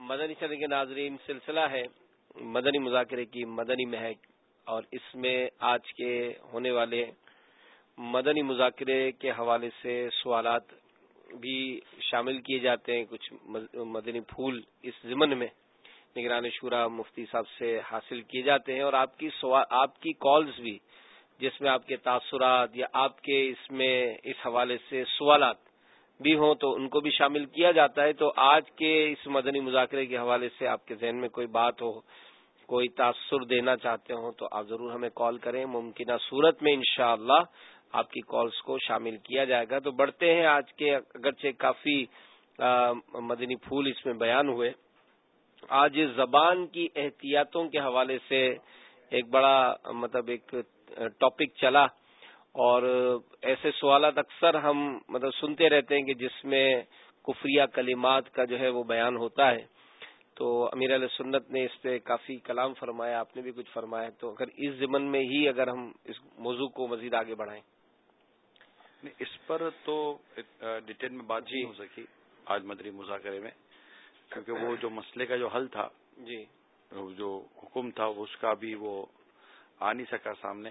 مدنی چند کے ناظرین، سلسلہ ہے مدنی مذاکرے کی مدنی مہک، اور اس میں آج کے ہونے والے مدنی مذاکرے کے حوالے سے سوالات بھی شامل کیے جاتے ہیں، کچھ مدنی پھول اس ضمن میں نگران شورا مفتی صاحب سے حاصل کیے جاتے ہیں، اور آپ کی آپ کی کالز بھی، جس میں آپ کے تاثرات یا آپ کے اس میں، اس حوالے سے سوالات بھی ہوں تو ان کو بھی شامل کیا جاتا ہے تو آج کے اس مدنی مذاکرے کے حوالے سے آپ کے ذہن میں کوئی بات ہو، کوئی تاثر دینا چاہتے ہوں تو آپ ضرور ہمیں کال کریں۔ ممکنہ صورت میں انشاءاللہ اللہ آپ کی کالز کو شامل کیا جائے گا۔ تو بڑھتے ہیں آج کے، اگرچہ کافی مدنی پھول اس میں بیان ہوئے۔ آج زبان کی احتیاطوں کے حوالے سے ایک بڑا مطلب ایک ٹاپک چلا۔ اور ایسے سوالات اکثر ہم مطلب سنتے رہتے ہیں کہ جس میں کفریہ کلمات کا جو ہے وہ بیان ہوتا ہے۔ تو امیر علیہ سنت نے اس پہ کافی کلام فرمایا آپ نے بھی کچھ فرمایا۔ تو اگر اس ضمن میں ہی اگر ہم اس موضوع کو مزید آگے بڑھائیں۔ اس پر تو ڈیٹیل میں بات جی۔ ہو سکی آج مدری مذاکرے میں کیونکہ وہ جو مسئلے کا جو حل تھا جی۔ جو حکم تھا اس کا بھی وہ آ نہیں سکا سامنے۔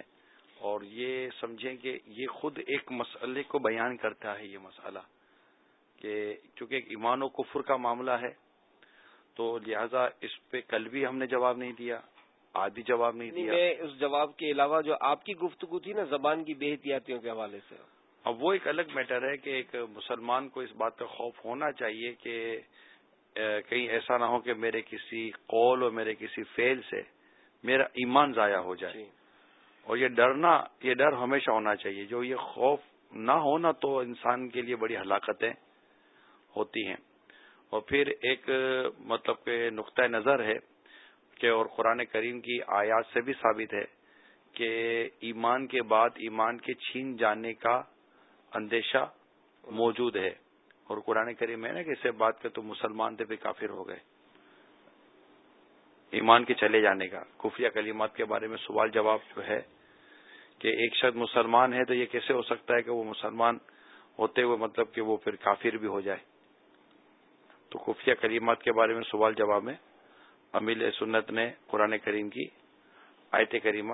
اور یہ سمجھیں کہ یہ خود ایک مسئلے کو بیان کرتا ہے یہ مسئلہ کہ چونکہ ایک ایمان و کفر کا معاملہ ہے تو لہذا اس پہ کل بھی ہم نے جواب نہیں دیا آج بھی جواب نہیں دیا۔ اس جواب کے علاوہ جو آپ کی گفتگو تھی نا زبان کی بے احتیاطیوں کے حوالے سے۔ اب وہ ایک الگ میٹر ہے کہ ایک مسلمان کو اس بات کا خوف ہونا چاہیے کہ کہیں ایسا نہ ہو کہ میرے کسی قول اور میرے کسی فیل سے میرا ایمان ضائع ہو جائے۔ جی۔ اور یہ ڈرنا یہ ڈر ہمیشہ ہونا چاہیے۔ جو یہ خوف نہ ہونا تو انسان کے لیے بڑی ہلاکتیں ہوتی ہیں۔ اور پھر ایک مطلب کہ نقطۂ نظر ہے کہ، اور قرآن کریم کی آیات سے بھی ثابت ہے کہ ایمان کے بعد ایمان کے چھین جانے کا اندیشہ موجود ہے۔ اور قرآن کریم ہے نا کہ اسے بات کے تو مسلمان تھے بھی کافر ہو گئے۔ ایمان کے چلے جانے کا خفیہ کلیمات کے بارے میں سوال جواب جو ہے۔ کہ ایک شخص مسلمان ہے تو یہ کیسے ہو سکتا ہے کہ وہ مسلمان ہوتے ہوئے مطلب کہ وہ پھر کافر بھی ہو جائے؟ تو خفیہ کلیمات کے بارے میں سوال جواب میں امیل سنت نے قرآن کریم کی آیت کریمہ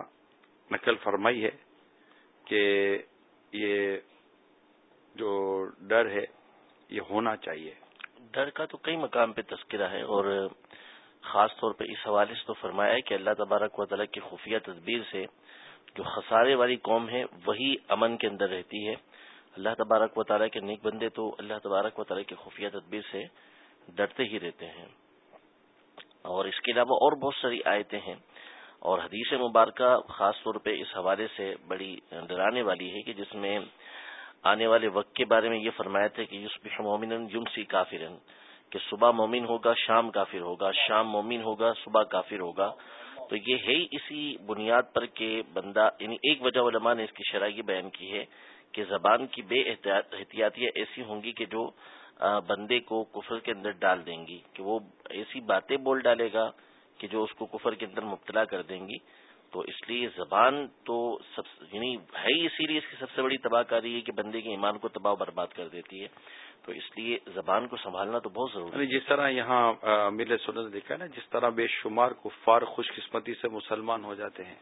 نقل فرمائی ہے کہ یہ جو ڈر ہے، یہ ہونا چاہیے۔ ڈر کا تو کئی مقام پہ تذکرہ ہے اور خاص طور پہ اس حوالے سے تو فرمایا ہے کہ اللہ تبارک و تعالیٰ کی خفیہ تدبیر سے جو خسارے والی قوم ہے، وہی امن کے اندر رہتی ہے۔ اللہ تبارک و تعالیٰ کے نیک بندے تو اللہ تبارک و تعالیٰ کی خفیہ تدبیر سے ڈرتے ہی رہتے ہیں۔ اور اس کے علاوہ اور بہت ساری آیتیں ہیں۔ اور حدیث مبارکہ خاص طور پہ اس حوالے سے بڑی ڈرانے والی ہے کہ جس میں آنے والے وقت کے بارے میں یہ فرمایا تھا کہ یوسف مومن یمسی کافرن، کہ صبح مومن ہوگا، شام کافر ہوگا، شام مومن ہوگا، صبح کافر ہوگا۔ تو یہ ہے اسی بنیاد پر کہ بندہ یعنی ایک وجہ علماء نے اس کی شرائع بیان کی ہے کہ زبان کی بے احتیاطیاں ایسی ہوں گی کہ جو بندے کو کفر کے اندر ڈال دیں گی، کہ وہ ایسی باتیں بول ڈالے گا کہ جو اس کو کفر کے اندر مبتلا کر دیں گی۔ تو اس لیے زبان تو سب یعنی ہے ہی اسی لیے اس کی سب سے بڑی تباہ کاری ہے کہ بندے کے ایمان کو تباہ برباد کر دیتی ہے۔ تو اس لیے زبان کو سنبھالنا تو بہت ضروری ہے جس طرح یہاں مل سنت دیکھا نا، جس طرح بے شمار کفار خوش قسمتی سے مسلمان ہو جاتے ہیں،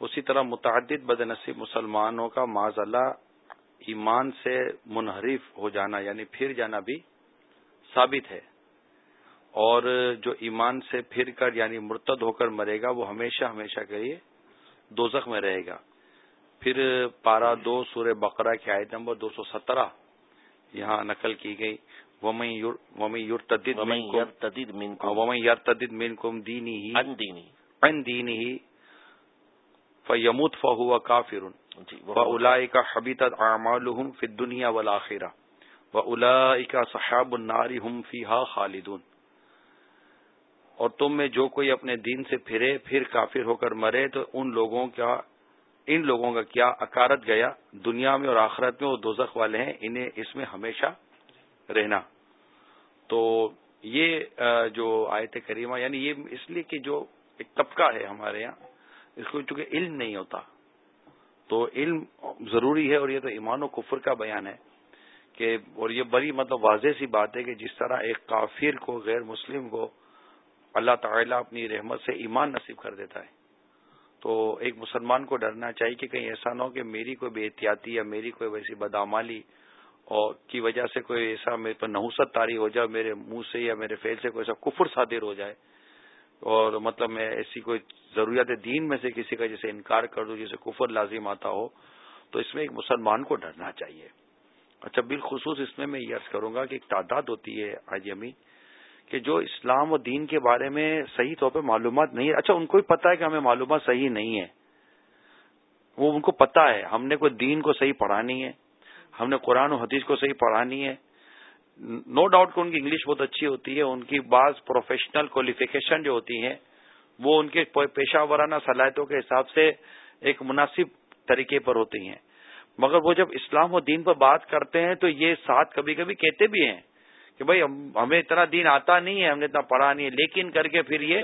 اسی طرح متعدد بد نصیب مسلمانوں کا معذ اللہ ایمان سے منحرف ہو جانا یعنی پھر جانا بھی ثابت ہے۔ اور جو ایمان سے پھر کر یعنی مرتد ہو کر مرے گا، وہ ہمیشہ ہمیشہ کے لیے دو میں رہے گا۔ پھر پارا دو سورہ بقرہ کی آیت نمبر دو سو سترہ یہاں نقل کی گئی۔ ومئی یورتد مین کم دینی ان دینی ہی فیمت فہو کافر۔ و الا کا حبیت اعمالهم فی الدنیا والآخرہ و الا صحاب النار ہم فیہا خالدون۔ اور تم میں جو کوئی اپنے دین سے پھرے پھر کافر ہو کر مرے تو ان لوگوں کا ان لوگوں کا کیا اکارت گیا؟ دنیا میں اور آخرت میں وہ دوزخ والے ہیں، انہیں اس میں ہمیشہ رہنا۔ تو یہ جو آیت کریمہ یعنی یہ اس لیے کہ جو ایک طبقہ ہے ہمارے یہاں، اس کو چونکہ علم نہیں ہوتا، تو علم ضروری ہے اور یہ تو ایمان و کفر کا بیان ہے کہ، اور یہ بڑی مطلب واضح سی بات ہے کہ جس طرح ایک کافر کو، غیر مسلم کو اللہ تعالیٰ اپنی رحمت سے ایمان نصیب کر دیتا ہے۔ تو ایک مسلمان کو ڈرنا چاہیے کہ کہیں ایسا نہ ہو کہ میری کوئی بے احتیاطی یا میری کوئی ویسی بدامالی اور کی وجہ سے کوئی ایسا میرے پر نحوست تاری ہو جائے میرے منہ سے یا میرے فیل سے کوئی ایسا کفر صادر ہو جائے اور مطلب میں ایسی کوئی ضروریات دین میں سے کسی کا جیسے انکار کر دوں جسے کفر لازم آتا ہو، تو اس میں ایک مسلمان کو ڈرنا چاہیے۔ اچھا بالخصوص اس میں میں یہ عرض کروں گا کہ ایک تعداد ہوتی ہے آج جی امی کہ جو اسلام و دین کے بارے میں صحیح طور پہ معلومات نہیں ہے۔ اچھا ان کو بھی پتا ہے کہ ہمیں معلومات صحیح نہیں ہے وہ ان کو پتا ہے۔ ہم نے کوئی دین کو صحیح پڑھانی ہے۔ ہم نے قرآن و حدیث کو صحیح پڑھانی ہے۔ نو ڈاؤٹ کہ ان کی انگلش بہت اچھی ہوتی ہے۔ ان کی بعض پروفیشنل کوالیفیکیشن جو ہوتی ہیں، وہ ان کے پیشہ ورانہ صلاحیتوں کے حساب سے ایک مناسب طریقے پر ہوتی ہیں۔ مگر وہ جب اسلام و دین پر بات کرتے ہیں تو یہ ساتھ کبھی کبھی کہتے بھی ہیں۔ کہ بھائی ہمیں اتنا دین آتا نہیں ہے ہم نے اتنا پڑھا نہیں ہے لیکن کر کے پھر یہ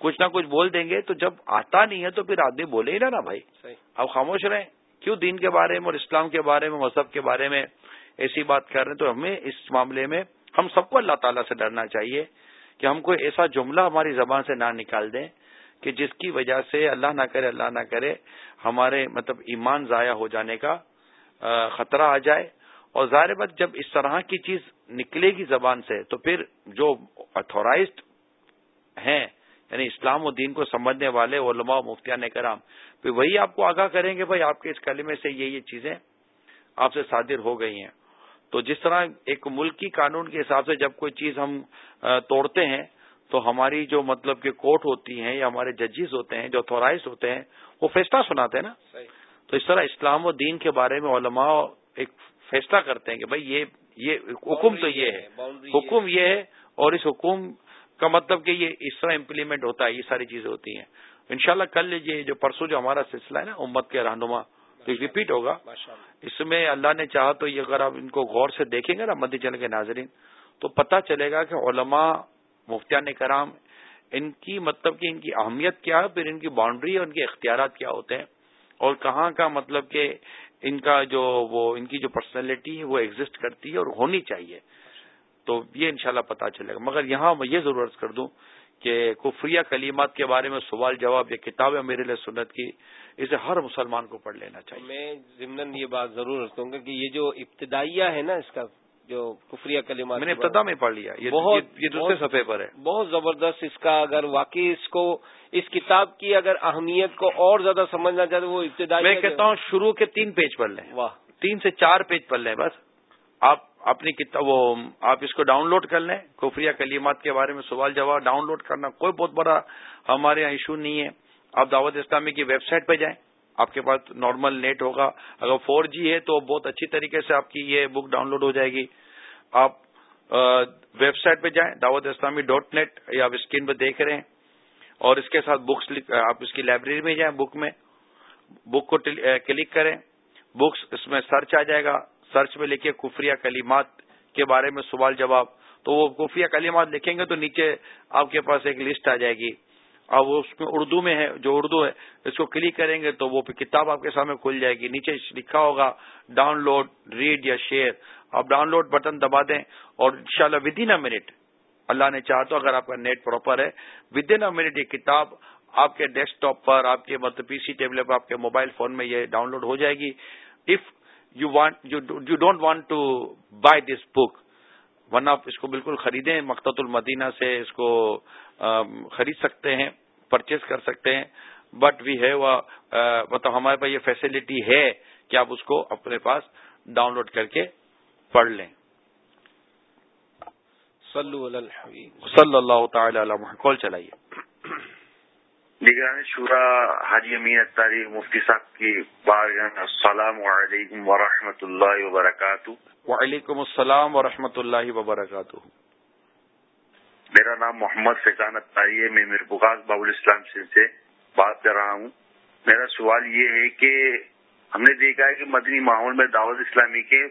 کچھ نہ کچھ بول دیں گے تو جب آتا نہیں ہے تو پھر آدمی بولے ہی نا نا بھائی۔ اب خاموش رہیں۔ کیوں دین کے بارے میں اور اسلام کے بارے میں مذہب کے بارے میں ایسی بات کر رہے ہیں؟ تو ہمیں اس معاملے میں ہم سب کو اللہ تعالیٰ سے ڈرنا چاہیے کہ ہم کوئی ایسا جملہ ہماری زبان سے نہ نکال دیں کہ جس کی وجہ سے اللہ نہ کرے اللہ نہ کرے ہمارے مطلب ایمان ضائع ہو جانے کا خطرہ آ جائے۔ اور ظاہر بات جب اس طرح کی چیز نکلے گی زبان سے تو پھر جو اتھورائزڈ ہیں یعنی اسلام و دین کو سمجھنے والے علماء و مفتیان کرام پھر وہی آپ کو آگاہ کریں گے بھائی آپ کے اس کلمے سے یہ یہ چیزیں آپ سے صادر ہو گئی ہیں۔ تو جس طرح ایک ملکی قانون کے حساب سے جب کوئی چیز ہم توڑتے ہیں تو ہماری جو مطلب کہ کورٹ ہوتی ہیں یا ہمارے ججز ہوتے ہیں جو اتھورائز ہوتے ہیں وہ فیصلہ سناتے ہیں نا۔ تو اس طرح اسلام و دین کے بارے میں علماء ایک فیصلہ کرتے ہیں کہ بھائی یہ یہ حکم تو یہ ہے۔ حکم یہ ہے۔ اور اس حکم کا مطلب کہ یہ اس طرح امپلیمنٹ ہوتا ہے یہ ساری چیزیں ہوتی ہیں۔ انشاءاللہ کل لیجیے جو پرسوں جو ہمارا سلسلہ ہے نا امت کے رہنما ریپیٹ ہوگا۔ اس میں اللہ نے چاہا تو یہ اگر آپ ان کو غور سے دیکھیں گے نا مدی چل کے ناظرین تو پتہ چلے گا کہ علماء مفتیان کرام ان کی مطلب کہ ان کی اہمیت کیا ہے پھر ان کی باؤنڈری اور ان کے اختیارات کیا ہوتے ہیں۔ اور کہاں کا مطلب کہ ان کا جو وہ ان کی جو پرسنالٹی ہے وہ ایگزٹ کرتی ہے اور ہونی چاہیے۔ تو یہ انشاءاللہ پتا چلے گا۔ مگر یہاں میں یہ ضرورت کر دوں کہ کفریہ کلیمات کے بارے میں سوال جواب یہ کتاب ہے میرے لیے سنت کی اسے ہر مسلمان کو پڑھ لینا چاہیے۔ میں ضمن یہ بات ضرور رکھوں گا کہ یہ جو ابتدائیہ ہے نا اس کا جو کفریہ کلمات میں نے ابتدا میں پڑھ لیا. یہ بہت یہ دوسرے صفحے پر ہے. بہت زبردست اس کا اگر واقعی اس کو اس کتاب کی اگر اہمیت کو اور زیادہ سمجھنا چاہتے وہ ابتدائی میں کہتا ہوں شروع کے تین پیج پڑھ لیں۔ واہ۔ تین سے چار پیج پڑھ لیں بس۔ آپ اپنی کتاب وہ آپ اس کو ڈاؤن لوڈ کر لیں۔ کفریہ کلیمات کے بارے میں سوال جواب ڈاؤن لوڈ کرنا کوئی بہت بڑا ہمارے یہاں ایشو نہیں ہے۔ آپ دعوت اسلامی کی ویب سائٹ پہ جائیں۔ آپ کے پاس نارمل نیٹ ہوگا۔ اگر فور جی ہے تو بہت اچھی طریقے سے آپ کی یہ بک ڈاؤن لوڈ ہو جائے گی۔ آپ ویب سائٹ پہ جائیں، دعوت اسلامی ڈاٹ نیٹ یا آپ اسکرین پہ دیکھ رہے ہیں۔ اور اس کے ساتھ بکس آپ اس کی لائبریری میں جائیں بک میں۔ بک کو کلک کریں۔ بکس اس میں سرچ آ جائے گا۔ سرچ میں لکھے کفریہ کلیمات کے بارے میں سوال جواب تو وہ کفریہ کلیمات لکھیں گے تو نیچے آپ کے پاس ایک لسٹ آ جائے گی۔ اور وہ اس میں اردو میں ہے، جو اردو ہے، اس کو کلک کریں گے تو وہ کتاب آپ کے سامنے کھل جائے گی۔ نیچے لکھا ہوگا، ڈاؤن لوڈ، ریڈ یا شیئر۔ آپ ڈاؤن لوڈ بٹن دبا دیں اور ان شاء اللہ ود ان اے منٹ اللہ نے چاہ تو اگر آپ کا نیٹ پراپر ہے ود ان اے منٹ یہ کتاب آپ کے ڈیسک ٹاپ پر، آپ کے مطلب پی سی ٹیبل پر، آپ کے موبائل فون میں یہ ڈاؤن لوڈ ہو جائے گی۔ If you want you don't want to buy this book one آپ اس کو بالکل خریدیں مقت المدینہ سے اس کو خرید سکتے ہیں پرچیز کر سکتے ہیں۔ بٹ وی ہیو مطلب ہمارے پاس یہ فیسلٹی ہے کہ آپ اس کو اپنے پاس ڈاؤن لوڈ کر کے پڑھ لیں۔ صلی اللہ تعالی علیہ کال چلائیے۔ نگران شورا حاجی امین اتاری مفتی صاحب کی بارگاہ السلام علیکم ورحمۃ اللہ وبرکاتہ۔ وعلیکم السلام ورحمۃ اللہ وبرکاتہ۔ میرا نام محمد فیضان اتاری ہے میں میر بغاز باب الاسلام سے بات کر رہا ہوں۔ میرا سوال یہ ہے کہ ہم نے دیکھا ہے کہ مدنی ماحول میں دعوت اسلامی کے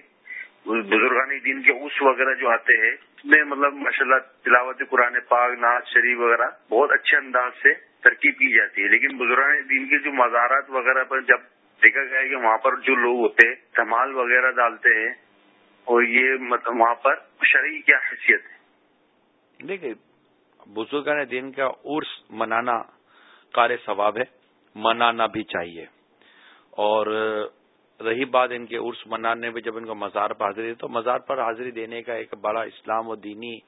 بزرگانی دین کے اس وغیرہ جو آتے ہیں اس میں مطلب ماشاء اللہ تلاوت قرآن پاک ناز شریف وغیرہ بہت اچھے انداز سے ترکیب کی جاتی ہے۔ لیکن بزرگان دین کے جو مزارات وغیرہ پر جب دیکھا گیا کہ وہاں پر جو لوگ ہوتے ہیں، دھمال وغیرہ ڈالتے ہیں، اور یہ مطلب وہاں پر شرعی کیا حیثیت ہے؟ دیکھیے بزرگان دین کا عرس منانا کار ثواب ہے، منانا بھی چاہیے۔ اور رہی بات ان کے عرس منانے میں جب ان کو مزار پر حاضری، تو مزار پر حاضری دینے کا ایک بڑا اسلام و دینی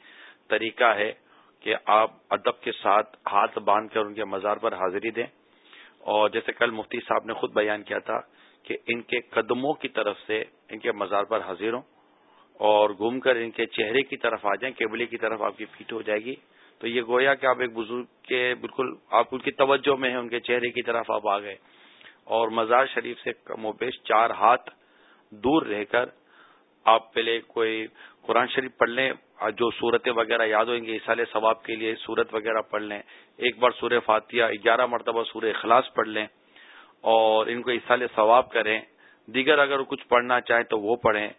طریقہ ہے۔ کہ آپ ادب کے ساتھ ہاتھ باندھ کر ان کے مزار پر حاضری دیں۔ اور جیسے کل مفتی صاحب نے خود بیان کیا تھا کہ ان کے قدموں کی طرف سے ان کے مزار پر حاضر ہوں اور گھوم کر ان کے چہرے کی طرف آ جائیں کیبلی کی طرف آپ کی فیٹ ہو جائے گی۔ تو یہ گویا کہ آپ ایک بزرگ کے بالکل آپ ان کی توجہ میں ہیں، ان کے چہرے کی طرف آپ آ گئے۔ اور مزار شریف سے کم و بیش چار ہاتھ دور رہ کر آپ پہلے کوئی قرآن شریف پڑھ لیں جو صورتیں وغیرہ یاد ہوئیں گے اسال ثواب کے لیے صورت وغیرہ پڑھ لیں۔ ایک بار سورہ فاتحہ، گیارہ مرتبہ سورہ اخلاص پڑھ لیں اور ان کو اسال ثواب کریں۔ دیگر اگر کچھ پڑھنا چاہیں تو وہ پڑھیں۔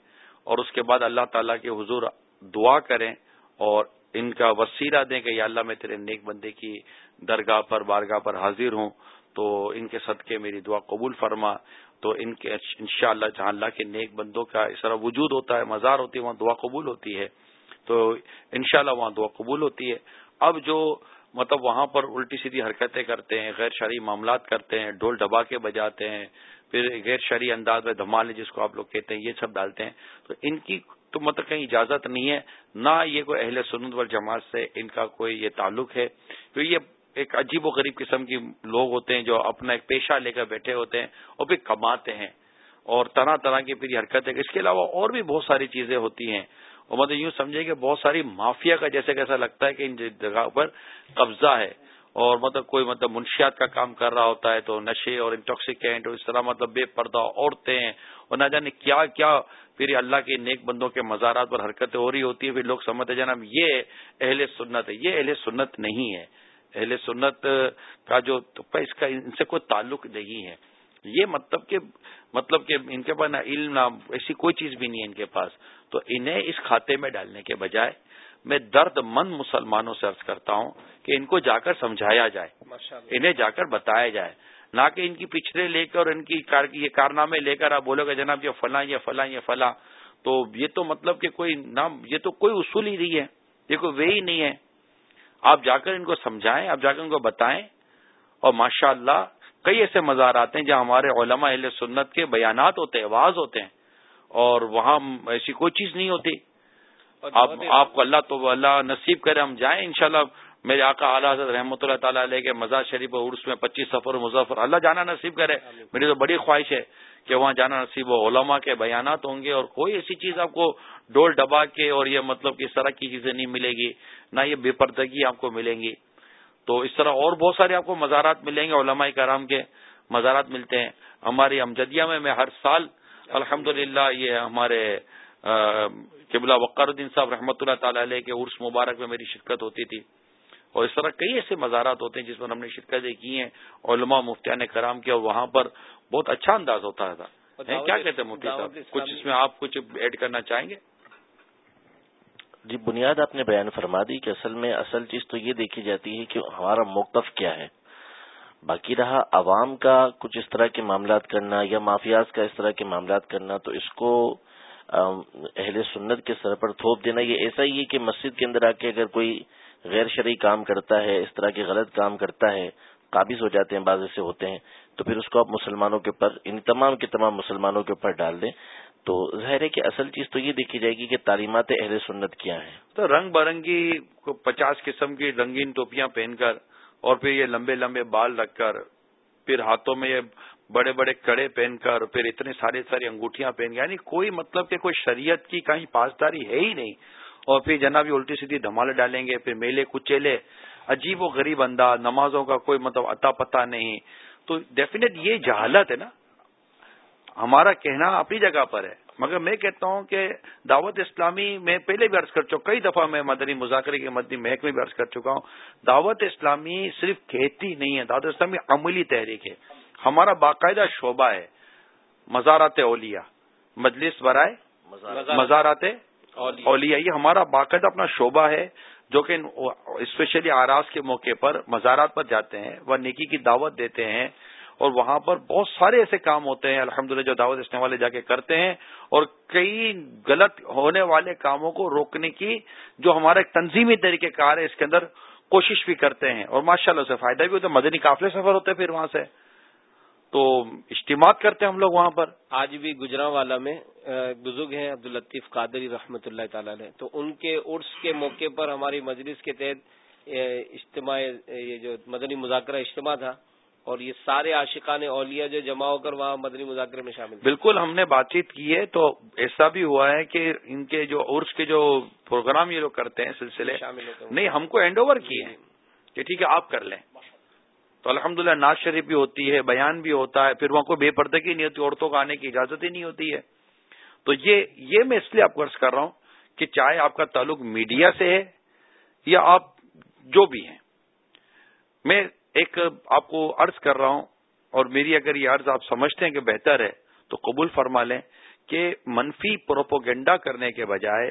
اور اس کے بعد اللہ تعالیٰ کے حضور دعا کریں اور ان کا وسیلہ دیں کہ یا اللہ میں تیرے نیک بندے کی درگاہ پر، بارگاہ پر حاضر ہوں۔ تو ان کے صدقے میری دعا قبول فرما۔ تو ان کے ان شاء اللہ جہاں اللہ کے نیک بندوں کا اس طرح وجود ہوتا ہے، مزار ہوتی ہے، وہاں دعا قبول ہوتی ہے۔ تو انشاءاللہ وہاں دعا قبول ہوتی ہے۔ اب جو مطلب وہاں پر الٹی سیدھی حرکتیں کرتے ہیں، غیر شرعی معاملات کرتے ہیں، ڈھول ڈبا کے بجاتے ہیں، پھر غیر شرعی انداز میں دھمال جس کو آپ لوگ کہتے ہیں، یہ سب ڈالتے ہیں۔ تو ان کی تو مطلب کہیں اجازت نہیں ہے، نہ یہ کوئی اہل سنت وال جماعت سے ان کا کوئی یہ تعلق ہے۔ تو یہ ایک عجیب و غریب قسم کی لوگ ہوتے ہیں جو اپنا ایک پیشہ لے کر بیٹھے ہوتے ہیں اور پھر کماتے ہیں اور طرح طرح کی پھر حرکت ہے اس کے علاوہ اور بھی بہت ساری چیزیں ہوتی ہیں۔ اور مطلب یوں سمجھے کہ بہت ساری مافیا کا جیسے کیسا لگتا ہے کہ ان جگہ پر قبضہ ہے اور مطلب کوئی مطلب منشیات کا کام کر رہا ہوتا ہے تو نشے اور انٹاکسیکینٹ اور اس طرح مطلب بے پردہ عورتیں اور نہ جانے کیا کیا پھر اللہ کے نیک بندوں کے مزارات پر حرکتیں ہو رہی ہوتی ہیں، پھر لوگ سمجھتے جناب یہ اہل سنت ہے، یہ اہل سنت نہیں ہے۔ اہل سنت کا جو اس کا ان سے کوئی تعلق نہیں ہے۔ یہ مطلب کہ مطلب کہ ان کے پاس نہ علم، نہ ایسی کوئی چیز بھی نہیں ہے ان کے پاس۔ تو انہیں اس کھاتے میں ڈالنے کے بجائے میں درد مند مسلمانوں سے عرض کرتا ہوں کہ ان کو جا کر سمجھایا جائے انہیں جا کر بتایا جائے نہ کہ ان کی پچھڑے لے کر ان کی یہ کارنامے لے کر آپ بولو گے جناب یہ فلاں یہ فلاں یہ فلاں۔ تو یہ تو مطلب کہ کوئی نام یہ تو کوئی اصول ہی نہیں ہے یہ کوئی وے ہی نہیں ہے۔ آپ جا کر ان کو سمجھائیں آپ جا کر ان کو بتائیں۔ اور ماشاء اللہ کئی ایسے مزار آتے ہیں جہاں ہمارے علماء اہل سنت کے بیانات ہوتے ہیں آواز ہوتے ہیں۔ اور وہاں ایسی کوئی چیز نہیں ہوتی۔ آپ کو اللہ تو اللہ نصیب کرے ہم جائیں انشاءاللہ۔ میرے آقا اعلیٰ حضرت رحمۃ اللہ تعالیٰ علیہ کے مزار شریف اور عرس میں پچیس سفر مظفر۔ اللہ جانا نصیب کرے۔ میری تو بڑی خواہش ہے کہ وہاں جانا نصیب ہو۔ علماء کے بیانات ہوں گے اور کوئی ایسی چیز آپ کو ڈول ڈبا کے اور یہ مطلب کہ اس طرح کی چیزیں نہیں ملے گی نہ یہ بے پردگی آپ کو ملیں گی۔ تو اس طرح اور بہت سارے آپ کو مزارات ملیں گے علماء کرام کے مزارات ملتے ہیں۔ ہماری امجدیہ میں میں ہر سال الحمد یہ ہمارے قبلہ وقار الدین صاحب رحمۃ اللہ تعالی علیہ کے عرس مبارک میں میری شرکت ہوتی تھی۔ اور اس طرح کئی ایسے مزارات ہوتے ہیں جس پر ہم نے شرکتیں کی ہیں علماء مفتیان کرام کی اور وہاں پر بہت اچھا انداز ہوتا تھا۔ کیا کہتے ہیں مفتی صاحب؟ کچھ اس میں آپ کچھ ایڈ کرنا چاہیں گے؟ جی بنیاد آپ نے بیان فرما دی کہ اصل میں اصل چیز تو یہ دیکھی جاتی ہے کہ ہمارا موقف کیا ہے۔ باقی رہا عوام کا کچھ اس طرح کے معاملات کرنا یا مافیاز کا اس طرح کے معاملات کرنا، تو اس کو اہل سنت کے سر پر تھوپ دینا، یہ ایسا ہی ہے کہ مسجد کے اندر آ کے اگر کوئی غیر شرعی کام کرتا ہے، اس طرح کے غلط کام کرتا ہے، قابض ہو جاتے ہیں، بعض ایسے ہوتے ہیں، تو پھر اس کو آپ مسلمانوں کے اوپر ان تمام کے تمام مسلمانوں کے اوپر ڈال دیں۔ تو ظاہر ہے کہ اصل چیز تو یہ دیکھی جائے گی کہ تعلیمات اہل سنت کیا ہیں۔ تو رنگ برنگی پچاس قسم کی رنگین ٹوپیاں پہن کر اور پھر یہ لمبے لمبے بال رکھ کر، پھر ہاتھوں میں یہ بڑے بڑے کڑے پہن کر، پھر اتنے سارے ساری انگوٹھیاں پہن یعنی کوئی مطلب کہ کوئی شریعت کی کہیں پاسداری ہے ہی نہیں۔ اور پھر جناب الٹی سیدھی دھمال ڈالیں گے، پھر میلے کچیلے، عجیب و غریب انداز، نمازوں کا کوئی مطلب اتا پتا نہیں۔ تو ڈیفینیٹ یہ جہالت ہے نا۔ ہمارا کہنا اپنی جگہ پر ہے۔ مگر میں کہتا ہوں کہ دعوت اسلامی میں پہلے بھی عرض کر چکا کئی دفعہ میں مدنی مذاکرے کے مدنی محکمے بھی عرض کر چکا ہوں۔ دعوت اسلامی صرف کہتی نہیں ہے دعوت اسلامی عملی تحریک ہے۔ ہمارا باقاعدہ شعبہ ہے مزارات اولیا مجلس برائے مزارات اولیا یہ ہمارا باقاعدہ اپنا شعبہ ہے جو کہ اسپیشلی آراز کے موقع پر مزارات پر جاتے ہیں وہ نیکی کی دعوت دیتے ہیں۔ اور وہاں پر بہت سارے ایسے کام ہوتے ہیں الحمد جو دعوت اسنے والے جا کے کرتے ہیں، اور کئی غلط ہونے والے کاموں کو روکنے کی جو ہمارا ایک تنظیمی طریقہ کار ہے، اس کے اندر کوشش بھی کرتے ہیں۔ اور ماشاء اللہ سے فائدہ بھی ہوتا ہے، مدنی قافلے سفر ہوتے ہیں پھر وہاں سے۔ تو اجتماع کرتے ہیں ہم لوگ وہاں پر۔ آج بھی گجرا والا میں بزرگ ہیں عبد الطیف قادری رحمۃ اللہ تعالی نے تو ان کے عرس کے موقع پر ہماری مجلس کے تحت اجتماع یہ جو مدنی مذاکرہ اجتماع تھا اور یہ سارے عاشقان اولیاء جو جمع ہو کر وہاں مدنی مذاکرے میں شامل بالکل ہم نے بات چیت کی ہے تو ایسا بھی ہوا ہے کہ ان کے جو عرس کے جو پروگرام یہ لوگ کرتے ہیں سلسلے نہیں ہم کو ہینڈ اوور کیے ہیں کہ ٹھیک ہے آپ کر لیں۔ تو الحمد للہ ناز شریف بھی ہوتی ہے بیان بھی ہوتا ہے پھر وہاں کوئی بے پردگی نہیں ہوتی عورتوں کو آنے کی اجازت ہی نہیں ہوتی ہے۔ تو یہ یہ میں اس لیے آپ کو عرض کر رہا ہوں کہ چاہے آپ کا تعلق میڈیا سے ہے یا آپ جو بھی ہیں۔ میں ایک آپ کو عرض کر رہا ہوں، اور میری اگر یہ عرض آپ سمجھتے ہیں کہ بہتر ہے، تو قبول فرما لیں کہ منفی پروپوگنڈا کرنے کے بجائے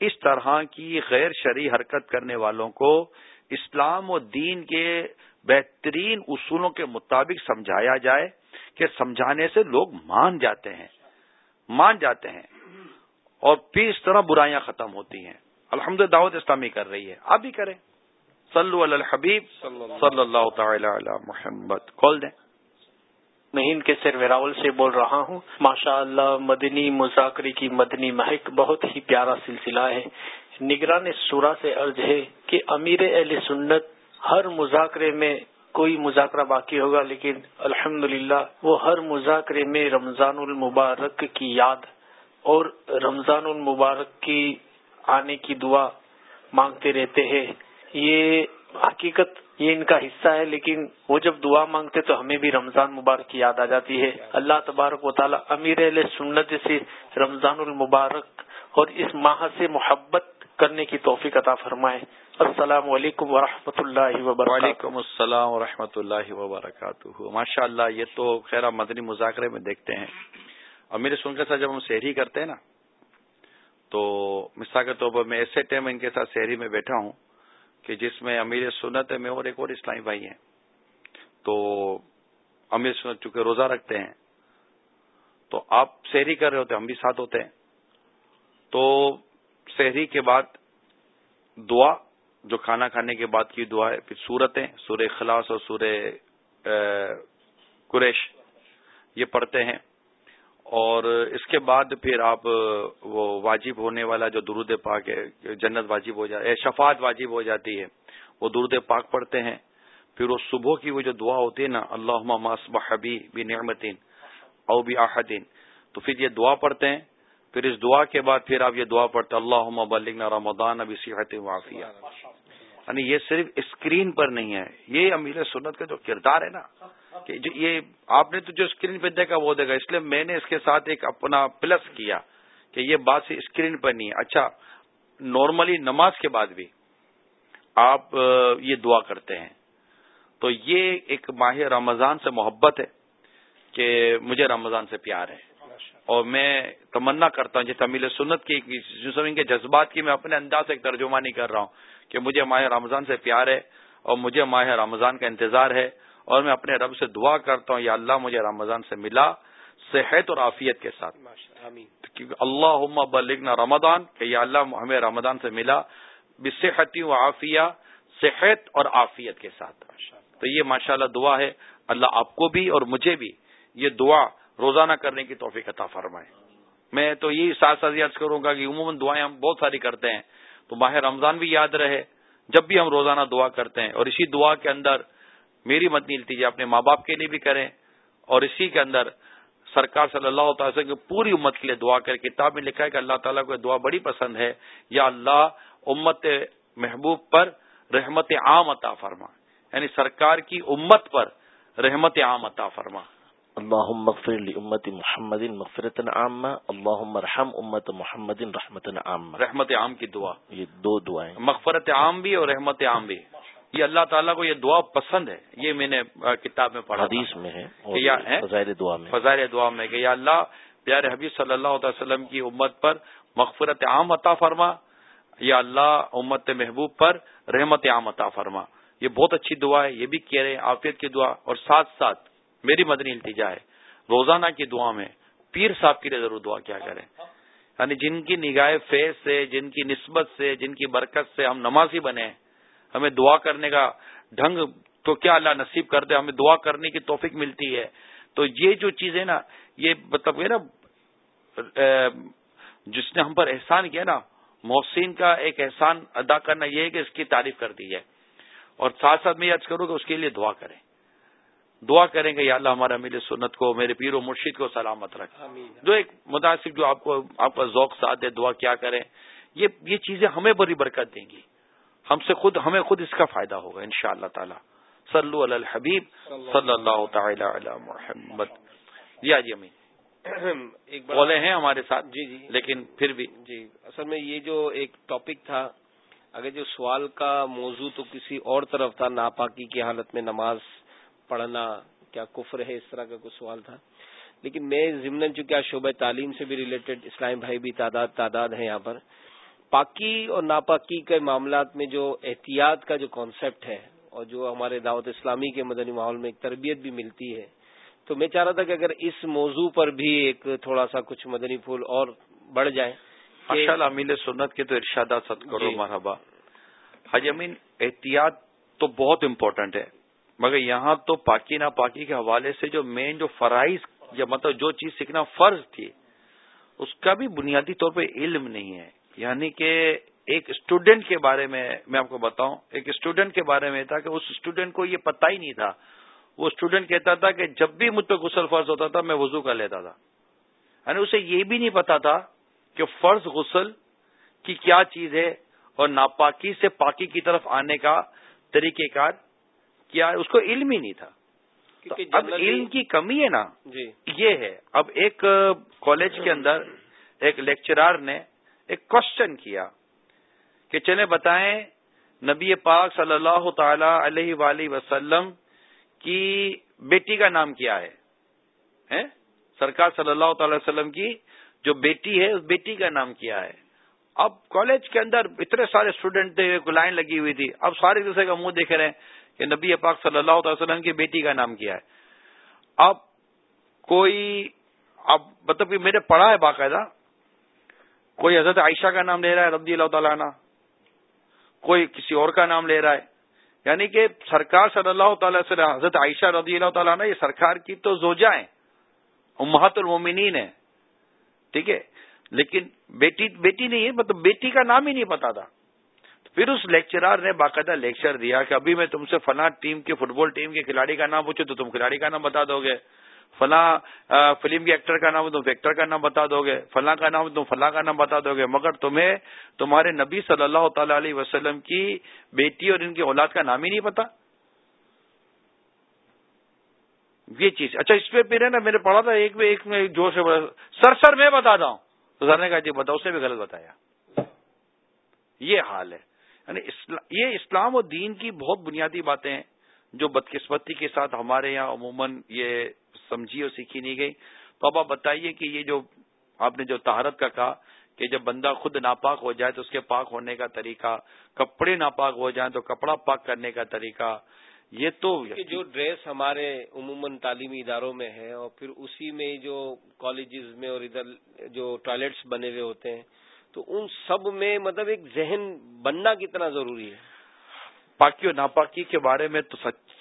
اس طرح کی غیر شرعی حرکت کرنے والوں کو اسلام و دین کے بہترین اصولوں کے مطابق سمجھایا جائے کہ سمجھانے سے لوگ مان جاتے ہیں، مان جاتے ہیں۔ اور پھر اس طرح برائیاں ختم ہوتی ہیں۔ الحمد دعوت اسلامی کر رہی ہے۔ آپ بھی کریں۔ صلو علی الحبیب صلی اللہ تعالی علی محمد. کھول دیں. میں ان کے سر ویراول سے بول رہا ہوں. ماشاء اللہ مدنی مذاکرے کی مدنی مہک بہت ہی پیارا سلسلہ ہے. نگران سورا سے عرض ہے کہ امیر اہل سنت ہر مذاکرے میں کوئی مذاکرہ باقی ہوگا، لیکن الحمد وہ ہر مذاکرے میں رمضان المبارک کی یاد اور رمضان المبارک کی آنے کی دعا مانگتے رہتے ہیں۔ یہ حقیقت یہ ان کا حصہ ہے لیکن وہ جب دعا مانگتے تو ہمیں بھی رمضان مبارک کی یاد آ جاتی ہے۔ اللہ تبارک و تعالی امیر علیہ سنت سے رمضان المبارک اور اس ماہ سے محبت کرنے کی توفیق عطا فرمائے۔ السلام علیکم ورحمۃ اللہ وبرکاتہ۔ وعلیکم السلام و اللہ وبرکاتہ۔ ماشاء اللہ یہ تو خیر مدنی مذاکرے میں دیکھتے ہیں۔ اور میرے سن کے ساتھ جب ہم شہری کرتے ہیں نا تو مثال کے طور پر میں ایسے ٹائم ان کے ساتھ شہری میں بیٹھا ہوں۔ کہ جس میں امیر سنت ہے میں اور ایک اور اسلامی بھائی ہیں۔ تو امیر سنت چونکہ روزہ رکھتے ہیں، تو آپ شہری کر رہے ہوتے ہم بھی ساتھ ہوتے ہیں۔ تو شہری کے بعد دعا، جو کھانا کھانے کے بعد کی دعا ہے، پھر سورتیں سورہ خلاص اور سورہ قریش، یہ پڑھتے ہیں۔ اور اس کے بعد پھر آپ، وہ واجب ہونے والا جو درود پاک ہے، جنت واجب ہو جائے شفاعت واجب ہو جاتی ہے، وہ درود پاک پڑھتے ہیں۔ پھر وہ صبح کی وہ جو دعا ہوتی ہے نا اللہ ماسبی بھی نعمتین او بھی آحدین تو پھر یہ دعا پڑھتے ہیں۔ پھر اس دعا کے بعد پھر آپ یہ دعا پڑھتے اللہ بلغنا رمضان ابھی صحت معافیہ یعنی یہ صرف اسکرین پر نہیں ہے، یہ امیر سنت کا جو کردار ہے نا کہ یہ آپ نے تو جو اسکرین پہ دیکھا وہ دیکھا، اس لیے میں نے اس کے ساتھ ایک اپنا پلس کیا کہ یہ بات اسکرین پر نہیں ہے۔ اچھا نارملی نماز کے بعد بھی آپ یہ دعا کرتے ہیں۔ تو یہ ایک ماہ رمضان سے محبت ہے کہ مجھے رمضان سے پیار ہے۔ اور میں تمنا کرتا ہوں، جیسے تمیل سنت کی کے جذبات کی میں اپنے انداز سے ایک ترجمہ نہیں کر رہا ہوں کہ مجھے ماہ رمضان سے پیار ہے اور مجھے ماہ رمضان کا انتظار ہے۔ اور میں اپنے رب سے دعا کرتا ہوں یا اللہ مجھے رمضان سے ملا صحت اور عافیت کے ساتھ۔ اللہ بلغنا رمضان کہ یا اللہ ہمیں رمضان سے ملا بصحتی و عافیہ صحت اور عافیت کے ساتھ۔ تو یہ ماشاء اللہ دعا ہے اللہ آپ کو بھی اور مجھے بھی یہ دعا روزانہ کرنے کی توفیق عطا فرمائے۔ میں تو یہی ساتھ ساتھ یاد کروں گا کہ عموماً دعائیں ہم بہت ساری کرتے ہیں تو ماہ رمضان بھی یاد رہے جب بھی ہم روزانہ دعا کرتے ہیں اور اسی دعا کے اندر میری متنی التیجہ اپنے ماں باپ کے لیے بھی کریں اور اسی کے اندر سرکار صلی اللہ تعالی کی پوری امت کے لیے دعا کریں۔ کتاب میں لکھا ہے کہ اللہ تعالیٰ کو دعا بڑی پسند ہے۔ یا اللہ امت محبوب پر رحمت عام عطا فرما۔ یعنی سرکار کی امت پر رحمت عام عطا فرما۔ اللهم اغفر لأمة محمد مغفرة عامة اللهم ارحم امت محمد رحمت عام رحمت عام کی دعا۔ یہ دو دعائیں۔ مغفرت عام بھی اور رحمت عام بھی۔ یہ اللہ تعالیٰ کو یہ دعا پسند ہے۔ یہ میں نے کتاب میں پڑھا حدیث میں ہے فضائل دعا میں۔ فضائل دعا میں کہ یا اللہ پیارے حبیب صلی اللہ علیہ وسلم کی امت پر مغفرت عام عطا فرما۔ یا اللہ امت محبوب پر رحمت عام عطا فرما۔ یہ بہت اچھی دعا ہے یہ بھی کہہ رہے ہیں عافیت کی دعا۔ اور ساتھ ساتھ میری مدنی التجا ہے روزانہ کی دعا میں پیر صاحب کے لیے ضرور دعا کیا کریں۔ یعنی جن کی نگاہ فیض سے جن کی نسبت سے جن کی برکت سے ہم نمازی بنے ہمیں دعا کرنے کا ڈھنگ تو کیا اللہ نصیب کر دے ہمیں دعا کرنے کی توفیق ملتی ہے۔ تو یہ جو چیزیں نا یہ مطلب نا جس نے ہم پر احسان کیا نا محسن کا ایک احسان ادا کرنا یہ ہے کہ اس کی تعریف کر دی ہے۔ اور ساتھ ساتھ میں یاد کروں کہ اس کے لیے دعا کریں۔ دعا کریں گے یا اللہ ہمارا امیر سنت کو میرے پیر و مرشید کو سلامت رکھے جو ایک متاثر جو آپ کو آپ کا ذوق ساتھ دے دعا کیا کریں۔ یہ یہ چیزیں ہمیں بڑی برکت دیں گی۔ ہم سے خود ہمیں خود اس کا فائدہ ہوگا ان شاء اللہ تعالی۔ صلو علی الحبیب صلی اللہ تعالی علی محمد۔ جی آجی امین۔ ایک بولے ہیں ہمارے ساتھ جی جی۔ لیکن پھر بھی۔ جی اصل میں یہ جو ایک ٹاپک تھا اگر جو سوال کا موضوع تو کسی اور طرف تھا ناپاکی کی حالت میں نماز پڑھنا کیا کفر ہے اس طرح کا کچھ سوال تھا۔ لیکن میں ضمن چونکہ شعبہ تعلیم سے بھی ریلیٹڈ اسلام بھائی بھی تعداد تعداد ہیں یہاں پر پاکی اور ناپاکی کے معاملات میں جو احتیاط کا جو کانسیپٹ ہے اور جو ہمارے دعوت اسلامی کے مدنی ماحول میں ایک تربیت بھی ملتی ہے تو میں چاہ رہا تھا کہ اگر اس موضوع پر بھی ایک تھوڑا سا کچھ مدنی پھول اور بڑھ جائیں امیل سنت کے تو ارشادات ست کرو جی۔ مرحبا۔ حج امین احتیاط تو بہت امپورٹنٹ ہے مگر یہاں تو پاکی نا پاکی کے حوالے سے جو مین جو فرائض یا مطلب جو چیز سیکھنا فرض تھی اس کا بھی بنیادی طور پہ علم نہیں ہے۔ یعنی کہ ایک اسٹوڈینٹ کے بارے میں میں آپ کو بتاؤں ایک اسٹوڈینٹ کے بارے میں تھا کہ اس اسٹوڈینٹ کو یہ پتہ ہی نہیں تھا۔ وہ اسٹوڈینٹ کہتا تھا کہ جب بھی مجھ پہ غسل فرض ہوتا تھا میں وضو کر لیتا تھا۔ یعنی اسے یہ بھی نہیں پتا تھا کہ فرض غسل کی کیا چیز ہے اور ناپاکی سے پاکی کی طرف آنے کا طریقہ کار کیا اس کو علم ہی نہیں تھا۔ اب علم کی کمی ہے نا جی۔ یہ ہے۔ اب ایک کالج کے اندر ایک لیکچرار نے ایک کوشچن کیا کہ چلے بتائیں نبی پاک صلی اللہ تعالی علیہ وآلہ وسلم کی بیٹی کا نام کیا ہے؟ سرکار صلی اللہ تعالی وسلم کی جو بیٹی ہے، اس بیٹی کا نام کیا ہے؟ اب کالج کے اندر اتنے سارے اسٹوڈینٹ تھے لائن لگی ہوئی تھی۔ اب سارے دوسرے کا منہ دیکھ رہے ہیں کہ نبی پاک صلی اللہ تعالی وسلم کی بیٹی کا نام کیا ہے۔ اب کوئی، اب مطلب کہ میرے پڑھا ہے باقاعدہ کوئی حضرت عائشہ کا نام لے رہا ہے ربی اللہ تعالیٰ عنہ؟ کوئی کسی اور کا نام لے رہا ہے؟ یعنی کہ سرکار صلی اللہ تعالی وسلم، حضرت عائشہ رضی اللہ تعالیٰ عنہ، یہ سرکار کی تو زوجہ ہیں۔ امہات المومنین ہیں۔ ٹھیک ہے؟ لیکن بیٹی بیٹی نہیں ہے مطلب بیٹی کا نام ہی نہیں پتا تھا۔ پھر اس لیکچرار نے باقاعدہ لیکچر دیا کہ ابھی میں تم سے فلاں ٹیم کے فٹ بال ٹیم کے کھلاڑی کا نام پوچھوں تو تم کھلاڑی کا نام بتا دو گے۔ فلاں فلم کے ایکٹر کا نام تم ایکٹر کا نام بتا دو گے، فلاں کا نام تم فلاں کا نام بتا دو گے، مگر تمہیں تمہارے نبی صلی اللہ تعالی علیہ وسلم کی بیٹی اور ان کی اولاد کا نام ہی نہیں پتا۔ یہ چیز اچھا اس پہ پھر ہے نا، میں نے پڑھا تھا، ایک میں ایک میں جوش سر سر میں بتاتا ہوں۔ تو سر نے کہا جی بتاؤ، اس نے بھی غلط بتایا۔ یہ حال ہے۔ یعنی یہ اسلام و دین کی بہت بنیادی باتیں ہیں جو بدقسمتی کے ساتھ ہمارے یہاں عموماً یہ سمجھی اور سیکھی نہیں گئی۔ تو اب آپ بتائیے کہ یہ جو آپ نے جو تہارت کا کہا کہ جب بندہ خود ناپاک ہو جائے تو اس کے پاک ہونے کا طریقہ کپڑے ناپاک ہو جائیں تو کپڑا پاک کرنے کا طریقہ یہ تو جو ڈریس ہمارے عموماً تعلیمی اداروں میں ہے اور پھر اسی میں جو کالجز میں اور ادھر جو ٹوائلٹس بنے ہوئے ہوتے ہیں تو ان سب میں مطلب ایک ذہن بننا کتنا ضروری ہے؟ پاکی اور ناپاکی کے بارے میں تو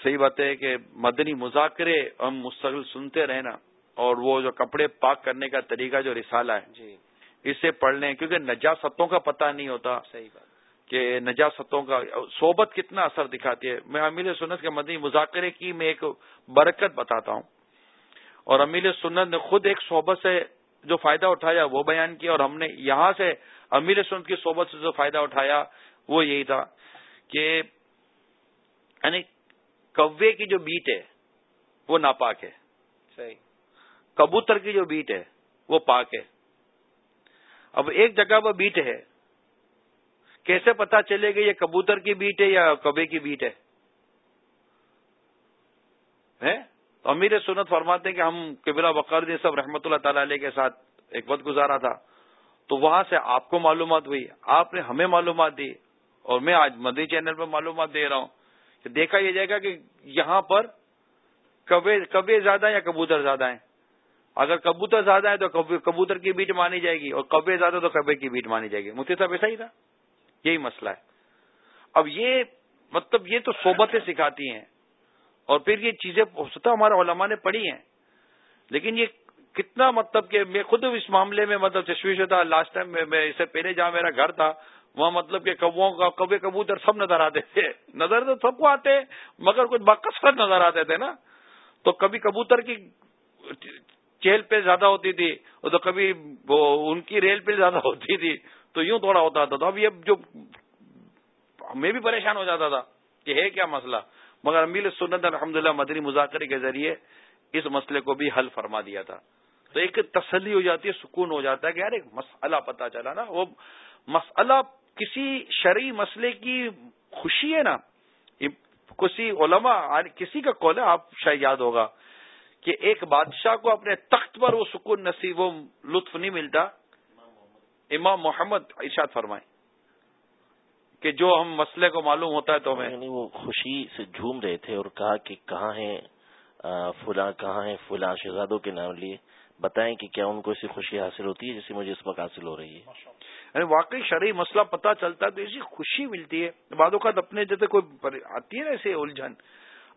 صحیح بات ہے کہ مدنی مذاکرے ہم مستقل سنتے رہنا اور وہ جو کپڑے پاک کرنے کا طریقہ جو رسالہ ہے جی۔ اسے پڑھ لیں کیونکہ نجاستوں کا پتہ نہیں ہوتا صحیح بات۔ کہ نجاستوں کا صحبت کتنا اثر دکھاتی ہے۔ میں امیر سنت کے مدنی مذاکرے کی میں ایک برکت بتاتا ہوں۔ اور امیر سنت نے خود ایک صحبت سے جو فائدہ اٹھایا وہ بیان کیا اور ہم نے یہاں سے امیر سنت کی صحبت سے جو فائدہ اٹھایا وہ یہی تھا کہ یعنی کوے کی جو بیٹ ہے وہ ناپاک ہے۔ صحیح۔ کبوتر کی جو بیٹ ہے وہ پاک ہے۔ اب ایک جگہ وہ بیٹ ہے کیسے پتا چلے گا یہ کبوتر کی بیٹ ہے یا کبے کی بیٹ ہے؟ امیر سنت فرماتے ہیں کہ ہم قبلہ بقر سب رحمت اللہ تعالی علیہ کے ساتھ ایک وقت گزارا تھا۔ تو وہاں سے آپ کو معلومات ہوئی آپ نے ہمیں معلومات دی اور میں آج مدی چینل پہ معلومات دے رہا ہوں۔ دیکھا یہ جائے گا کہ یہاں پر کبے کبے زیادہ یا کبوتر زیادہ ہیں؟ اگر کبوتر زیادہ ہے تو کبوتر کی بیٹ مانی جائے گی اور کبے زیادہ تو کبے کی بیٹ مانی جائے گی۔ مفتی صاحب، ایسا ہی تھا؟ یہی مسئلہ ہے۔ اب یہ مطلب یہ تو صحبتیں سکھاتی ہیں اور پھر یہ چیزیں ہمارے علماء نے پڑھی ہیں۔ لیکن یہ کتنا مطلب کہ میں خود اس معاملے میں مطلب تشویش تھا۔ لاسٹ ٹائم میں اس سے پہلے جہاں میرا گھر تھا وہاں مطلب کہ کبو کا کبے کبوتر سب نظر آتے تھے۔ نظر تو سب کو آتے، مگر کچھ باکثرت نظر آتے تھے نا۔ تو کبھی کبوتر کی چہل پہ زیادہ ہوتی تھی تو کبھی ان کی ریل پہ زیادہ ہوتی تھی۔ تو یوں تھوڑا ہوتا تھا۔ تو اب یہ جو میں بھی پریشان ہو جاتا تھا کہ ہے کیا مسئلہ۔ مگر امیل سنت الحمد للہ مدنی مذاکرے کے ذریعے اس مسئلے کو بھی حل فرما دیا تھا۔ تو ایک تسلی ہو جاتی ہے، سکون ہو جاتا ہے کہ یار ایک مسئلہ پتا چلا نا۔ وہ مسئلہ کسی شرعی مسئلے کی خوشی ہے نا؟ کسی علماء کسی کا کال ہے، آپ شاید یاد ہوگا کہ ایک بادشاہ کو اپنے تخت پر وہ سکون نصیب و لطف نہیں ملتا۔ امام محمد ارشاد فرمائے کہ جو ہم مسئلے کو معلوم ہوتا ہے تو ہمیں۔ یعنی وہ خوشی سے جھوم رہے تھے اور کہا کہ کہاں ہیں فلاں کہاں ہیں، فلاں شہزادوں کے نام لیے۔ بتائیں کہ کیا ان کو ایسی خوشی حاصل ہوتی ہے جیسے مجھے اس وقت حاصل ہو رہی ہے؟ یعنی واقعی شرعی مسئلہ پتہ چلتا ہے تو ایسی خوشی ملتی ہے۔ بعد اوقات اپنے جیسے کوئی آتی ہے نا ایسے الجھن۔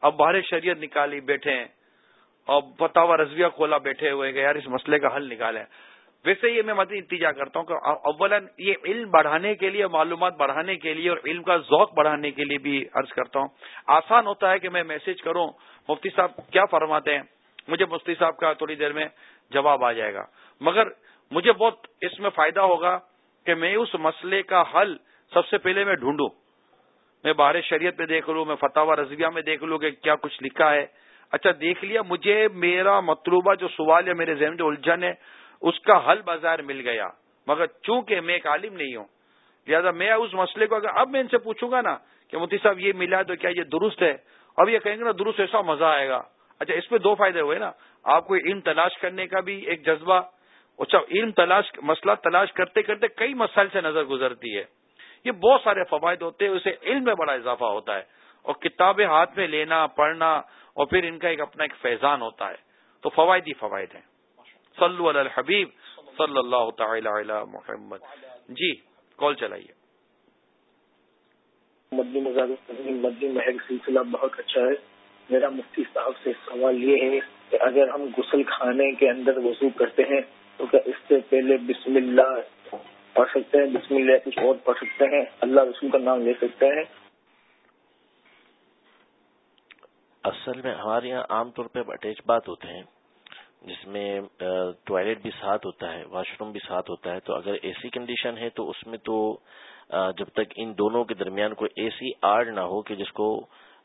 اب باہر شریعت نکالی، بیٹھے ہیں۔ اور بتاوا رضویہ کھولا بیٹھے ہوئے کہ یار اس مسئلے کا حل نکالیں ویسے یہ میں مدد انتجا کرتا ہوں کہ اولا یہ علم بڑھانے کے لیے، معلومات بڑھانے کے لیے اور علم کا ذوق بڑھانے کے لیے بھی عرض کرتا ہوں۔ آسان ہوتا ہے کہ میں میسج کروں۔ مفتی صاحب کیا فرماتے ہیں؟ مجھے مفتی صاحب کا تھوڑی دیر میں جواب آ جائے گا۔ مگر مجھے بہت اس میں فائدہ ہوگا کہ میں اس مسئلے کا حل سب سے پہلے میں ڈھونڈوں۔ میں باہر شریعت میں دیکھ لوں، میں فتح رضویہ میں دیکھ لوں کہ کیا کچھ لکھا ہے۔ اچھا دیکھ لیا، مجھے میرا مطلوبہ جو سوال ہے، میرے ذہن جو الجھن ہے، اس کا حل بازار مل گیا۔ مگر چونکہ میں ایک عالم نہیں ہوں، لہٰذا میں اس مسئلے کو اگر اب میں ان سے پوچھوں گا نا کہ مفتی صاحب یہ ملا تو کیا یہ درست ہے؟ اب یہ کہیں گے نا درست، ایسا مزہ آئے گا۔ اچھا اس میں دو فائدے ہوئے نا۔ آپ کو علم تلاش کرنے کا بھی ایک جذبہ اچھا علم تلاش، مسئلہ تلاش کرتے کرتے کئی مسائل سے نظر گزرتی ہے۔ یہ بہت سارے فوائد ہوتے ہیں، اسے علم میں بڑا اضافہ ہوتا ہے۔ اور کتابیں ہاتھ میں لینا، پڑھنا، اور پھر ان کا ایک اپنا ایک فیضان ہوتا ہے۔ تو فوائد ہی فوائد ہیں۔ صلو علی الحبیب، صلی اللہ تعالی علی محمد۔ جی کال چلائیے۔ مدنی مدنی محل سلسلہ بہت اچھا ہے۔ میرا مفتی صاحب سے سوال یہ ہے کہ اگر ہم غسل خانے کے اندر وضو کرتے ہیں تو کیا اس سے پہلے بسم اللہ پڑھ سکتے ہیں؟ بسم اللہ کچھ اور پڑھ سکتے ہیں؟ اللہ رسول کا نام لے سکتے ہیں؟ اصل میں ہمارے یہاں عام طور پہ اٹیچ بات ہوتے ہیں، جس میں ٹوائلٹ بھی ساتھ ہوتا ہے، واش روم بھی ساتھ ہوتا ہے۔ تو اگر اے سی کنڈیشن ہے تو اس میں تو جب تک ان دونوں کے درمیان کوئی اے سی آڑ نہ ہو کہ جس کو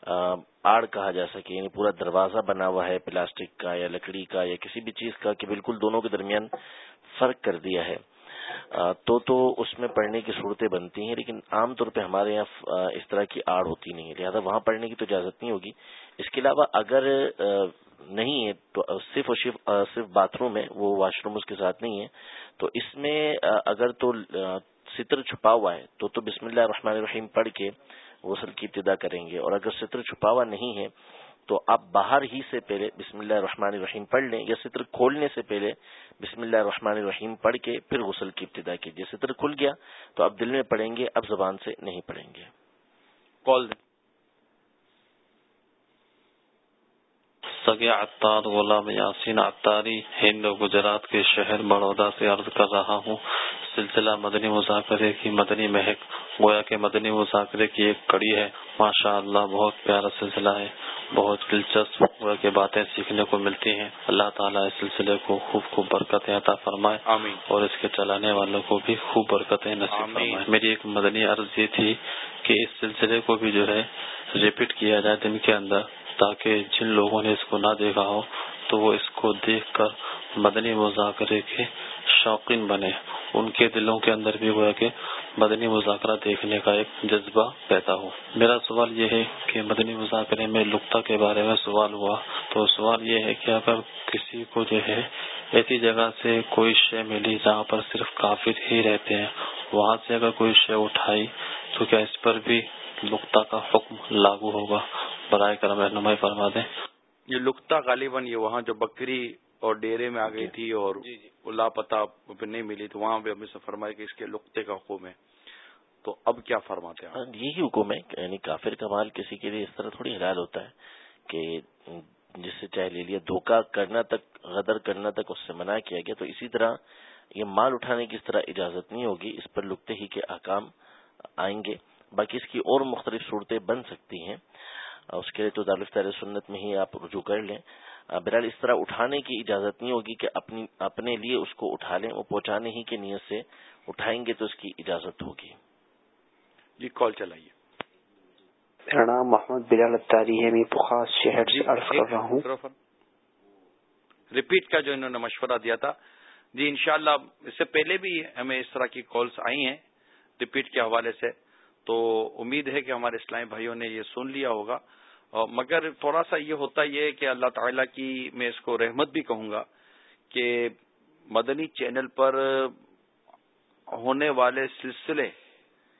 آڑ کہا جا سکے یعنی پورا دروازہ بنا ہوا ہے، پلاسٹک کا یا لکڑی کا یا کسی بھی چیز کا، کہ بالکل دونوں کے درمیان فرق کر دیا ہے۔ تو تو اس میں پڑھنے کی صورتیں بنتی ہیں، لیکن عام طور پہ ہمارے یہاں اس طرح کی آڑ ہوتی نہیں ہے۔ لہٰذا وہاں پڑھنے کی تو اجازت نہیں ہوگی۔ اس کے علاوہ اگر نہیں ہے، تو صرف اور صرف باتھ روم ہے، وہ واش روم اس کے ساتھ نہیں ہے۔ تو اس میں اگر تو ستر چھپا ہوا ہے، تو تو بسم اللہ الرحمن الرحیم پڑھ کے غسل کی ابتدا کریں گے اور اگر ستر چھپا ہوا نہیں ہے تو آپ باہر ہی سے پہلے بسم اللہ الرحمن الرحیم پڑھ لیں یا ستر کھولنے سے پہلے بسم اللہ الرحمن الرحیم پڑھ کے پھر غسل کی ابتدا کیجیے۔ ستر کھل گیا تو آپ دل میں پڑھیں گے اب زبان سے نہیں پڑھیں گے۔ کال سگے عطار غلام یاسین عطاری ہند گجرات کے شہر بڑودا سے عرض کر رہا ہوں۔ سلسلہ مدنی مذاکرے کی مدنی مہک۔ گویا کے مدنی مذاکرے کی ایک کڑی ہے۔ ماشاء اللہ بہت پیارا سلسلہ ہے۔ بہت دلچسپ گویا کے باتیں سیکھنے کو ملتی ہیں۔ اللہ تعالیٰ اس سلسلے کو خوب خوب برکت عطا فرمائے۔ آمین۔ اور اس کے چلانے والوں کو بھی خوب برکتیں نصیب فرمائے۔ میری ایک مدنی عرض یہ تھی کہ اس سلسلے کو بھی جو ہے ریپیٹ کیا جائے دن کے اندر۔ تاکہ جن لوگوں نے اس کو نہ دیکھا ہو، تو وہ اس کو دیکھ کر مدنی مذاکرے کے شوقین بنے۔ ان کے دلوں کے اندر بھی ہوا کہ مدنی مذاکرہ دیکھنے کا ایک جذبہ پیدا ہو۔ میرا سوال یہ ہے کہ مدنی مذاکرے میں لکتا کے بارے میں سوال ہوا، تو سوال یہ ہے کہ اگر کسی کو جو ہے ایسی جگہ سے کوئی شے ملی جہاں پر صرف کافر ہی رہتے ہیں، وہاں سے اگر کوئی شے اٹھائی، تو کیا اس پر بھی لکتا کا حکم لاگو ہوگا۔ برائے کرم رہنمائی فرما دیں۔ یہ لکتا غالباً یہ وہاں جو بکری اور ڈیرے میں آ گئی جی۔ تھی اور جی، جی۔ لاپتا نہیں ملی تو وہاں پہ ہمیں سے فرمایا کہ اس کے لکتے کا حکم ہے۔ تو اب کیا فرماتے ہیں یہی حکم ہے یعنی کافر کا مال کسی کے لیے اس طرح تھوڑی حلال ہوتا ہے کہ جس سے چاہے لے لیا دھوکہ کرنا تک غدر کرنا تک اس سے منع کیا گیا تو اسی طرح یہ مال اٹھانے کی اس طرح اجازت نہیں ہوگی۔ اس پر لکتے ہی کے احکام آئیں گے۔ باقی اس کی اور مختلف صورتیں بن سکتی ہیں۔ اس کے لیے تو دارالفتار سنت میں ہی آپ رجوع کر لیں۔ بہرحال اس طرح اٹھانے کی اجازت نہیں ہوگی کہ اپنی اپنے لیے اس کو اٹھا لیں وہ پہنچانے ہی کی نیت سے اٹھائیں گے تو اس کی اجازت ہوگی۔ جی کال چلائیے۔ میرا نام محمد بلال اتاری ہے میں پخاس شہر سے عرض کر رہا ہوں۔ ریپیٹ کا جو انہوں نے مشورہ دیا تھا۔ جی انشاءاللہ اس سے پہلے بھی ہمیں اس طرح کی کالز آئی ہیں۔ ریپیٹ کے حوالے سے۔ تو امید ہے کہ ہمارے اسلامی بھائیوں نے یہ سن لیا ہوگا۔ مگر تھوڑا سا یہ ہوتا یہ کہ اللہ تعالیٰ کی میں اس کو رحمت بھی کہوں گا کہ مدنی چینل پر ہونے والے سلسلے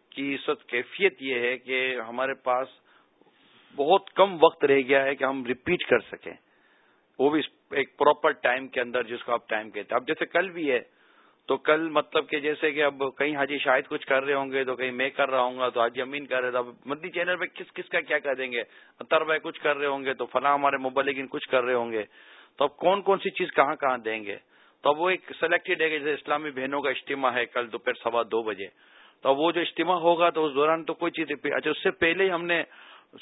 کی اس وقت کیفیت یہ ہے کہ ہمارے پاس بہت کم وقت رہ گیا ہے کہ ہم ریپیٹ کر سکیں۔ وہ بھی ایک پراپر ٹائم کے اندر جس کو آپ ٹائم کہتے ہیں۔ اب جیسے کل بھی ہے تو کل مطلب کہ جیسے کہ اب کہیں حاجی شاید کچھ کر رہے ہوں گے تو کہیں میں کر رہا ہوں گا تو حاجی امین کر رہے تو اب مدنی چینل پہ کس کس کا کیا کر دیں گے؟ تر بھائی کچھ کر رہے ہوں گے تو فلاں ہمارے مبلغین کچھ کر رہے ہوں گے۔ تو اب کون کون سی چیز کہاں کہاں دیں گے؟ تو اب وہ ایک سلیکٹڈ ہے کہ جیسے اسلامی بہنوں کا اجتماع ہے کل دوپہر سوا دو بجے۔ تو وہ جو اجتماع ہوگا تو اس دوران تو کوئی چیز اچھا اس سے پہلے ہی ہم نے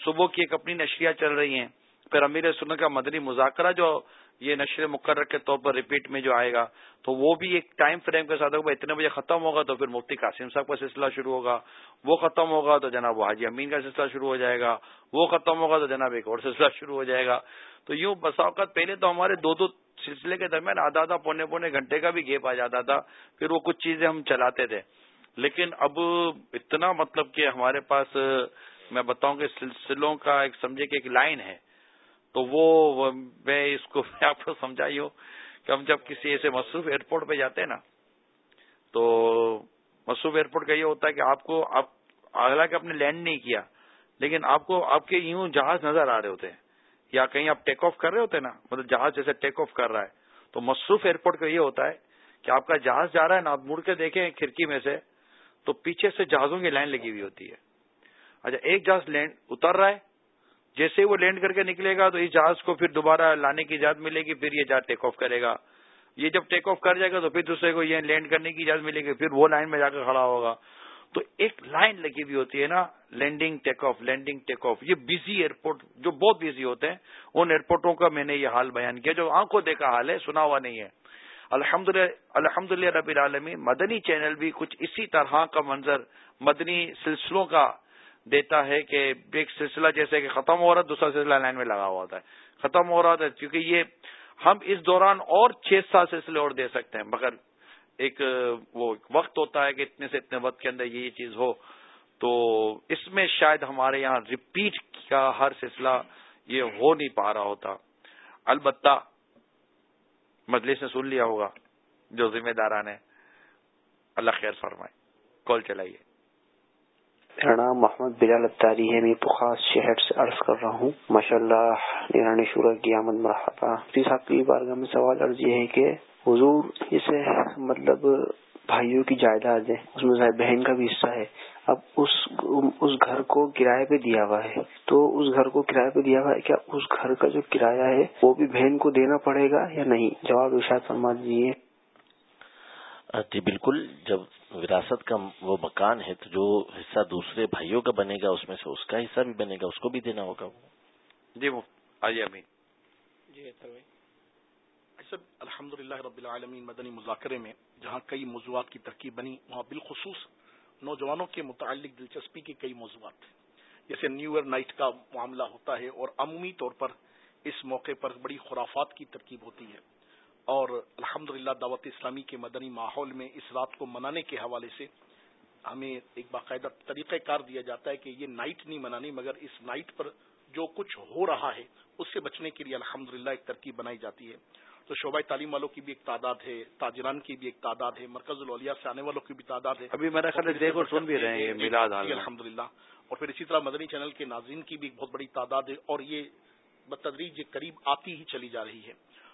صبح کی ایک اپنی نشریات چل رہی ہیں۔ پھر امیر سنت کا مدنی مذاکرہ جو یہ نشر مقرر کے طور پر ریپیٹ میں جو آئے گا، تو وہ بھی ایک ٹائم فریم کے ساتھ ہوگا، اتنے بجے ختم ہوگا تو پھر مفتی قاسم صاحب کا سلسلہ شروع ہوگا، وہ ختم ہوگا تو جناب وہ حاجی امین کا سلسلہ شروع ہو جائے گا، وہ ختم ہوگا تو جناب ایک اور سلسلہ شروع ہو جائے گا۔ تو یوں بساوقات پہلے تو ہمارے دو دو سلسلے کے درمیان آدھا آدھا پونے پونے گھنٹے کا بھی گیپ آ جاتا تھا، پھر وہ کچھ چیزیں ہم چلاتے تھے۔ لیکن اب اتنا مطلب کہ ہمارے پاس، میں بتاؤں کہ سلسلوں کا ایک سمجھے کہ ایک لائن ہے۔ تو وہ میں اس کو میں آپ کو سمجھائی ہوں کہ ہم جب کسی ایسے مصروف ایئرپورٹ پہ جاتے ہیں نا، تو مصروف ایئرپورٹ کا یہ ہوتا ہے کہ آپ کو، آپ حالانکہ آپ نے لینڈ نہیں کیا، لیکن آپ کو، آپ کے یوں جہاز نظر آ رہے ہوتے ہیں، یا کہیں آپ ٹیک آف کر رہے ہوتے ہیں نا مطلب جہاز جیسے ٹیک آف کر رہا ہے، تو مصروف ایئرپورٹ کا یہ ہوتا ہے کہ آپ کا جہاز جا رہا ہے نا، آپ مڑ کے دیکھیں کھڑکی میں سے، تو پیچھے سے جہازوں کی لائن لگی ہوئی ہوتی ہے۔ اچھا ایک جہاز لینڈ اتر رہا ہے جیسے وہ لینڈ کر کے نکلے گا تو اس جہاز کو پھر دوبارہ لانے کی اجازت ملے گی، پھر یہ جہاز ٹیک آف کرے گا۔ یہ جب ٹیک آف کر جائے گا تو پھر دوسرے کو یہ لینڈ کرنے کی اجازت ملے گی، پھر وہ لائن میں جا کر کھڑا ہوگا۔ تو ایک لائن لگی ہوئی ہوتی ہے نا، landing take off landing take off یہ بزی ایئرپورٹ جو بہت بزی ہوتے ہیں، ان ایئرپورٹوں کا میں نے یہ حال بیان کیا۔ جو آنکھوں دیکھا حال ہے، سنا ہوا نہیں ہے۔ الحمد للہ الحمد للہ ربی العالمی مدنی چینل بھی کچھ اسی طرح کا منظر، مدنی سلسلوں کا دیتا ہے کہ ایک سلسلہ جیسے کہ ختم ہو رہا ہے، دوسرا سلسلہ لائن میں لگا ہوا ہوتا ہے۔ ختم ہو رہا تھا کیونکہ یہ ہم اس دوران اور چھ سات سلسلے اور دے سکتے ہیں۔ مگر ایک، وہ وقت ہوتا ہے کہ اتنے سے اتنے وقت کے اندر یہ چیز ہو۔ تو اس میں شاید ہمارے یہاں ریپیٹ کا ہر سلسلہ یہ ہو نہیں پا رہا ہوتا۔ البتہ مجلس نے سن لیا ہوگا، جو ذمہ داران ہے اللہ خیر فرمائے۔ کال چلائیے۔ میرا نام محمد بلال اتاری ہے، میں پخاس شہر سے عرض کر رہا ہوں۔ ماشاء اللہ نرانی شورا کی آمد مرحبا جی صاحب کی بارگاہ میں سوال عرض یہ ہے کہ حضور اسے مطلب بھائیوں کی جائیداد ہے، اس میں بہن کا بھی حصہ ہے۔ اب اس اس گھر کو کرایہ پہ دیا ہوا ہے۔ تو اس گھر کو کرایہ پہ دیا ہوا ہے، کیا اس گھر کا جو کرایہ ہے، وہ بھی بہن کو دینا پڑے گا یا نہیں؟ جواب ارشاد فرما دیجیے جی بالکل جب وراثت کا وہ مکان ہے تو جو حصہ دوسرے بھائیوں کا بنے گا اس میں سے اس کا حصہ بھی بنے گا اس کو بھی دینا ہوگا۔ جی آئیے امین۔ جی الحمد للہ رب العالمین مدنی مذاکرے میں جہاں کئی موضوعات کی ترکیب بنی وہاں بالخصوص نوجوانوں کے متعلق دلچسپی کے کئی موضوعات تھے۔ جیسے نیو ایئر نائٹ کا معاملہ ہوتا ہے اور عمومی طور پر اس موقع پر بڑی خرافات کی ترکیب ہوتی ہے۔ اور الحمد دعوت اسلامی کے مدنی ماحول میں اس رات کو منانے کے حوالے سے ہمیں ایک باقاعدہ طریقہ کار دیا جاتا ہے کہ یہ نائٹ نہیں منانی مگر اس نائٹ پر جو کچھ ہو رہا ہے اس سے بچنے کے لیے الحمد ایک ترکیب بنائی جاتی ہے۔ تو شعبہ تعلیم والوں کی بھی ایک تعداد ہے تاجران کی بھی ایک تعداد ہے مرکز الولیا سے آنے والوں کی بھی تعداد ہے۔ ابھی میرا خیال دیکھ اور سن بھی رہے ہیں الحمد للہ اور پھر اسی طرح مدنی چینل کے ناظرین کی بھی ایک بہت بڑی تعداد ہے اور یہ بتدریج قریب آتی ہی چلی جا رہی ہے۔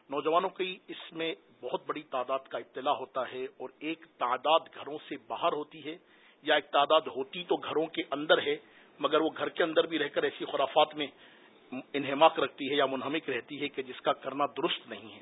نوجوانوں کی اس میں بہت بڑی تعداد کا ابتلا ہوتا ہے اور ایک تعداد گھروں سے باہر ہوتی ہے یا ایک تعداد ہوتی تو گھروں کے اندر ہے، مگر وہ گھر کے اندر بھی رہ کر ایسی خرافات میں انہماک رکھتی ہے یا منہمک رہتی ہے کہ جس کا کرنا درست نہیں ہے۔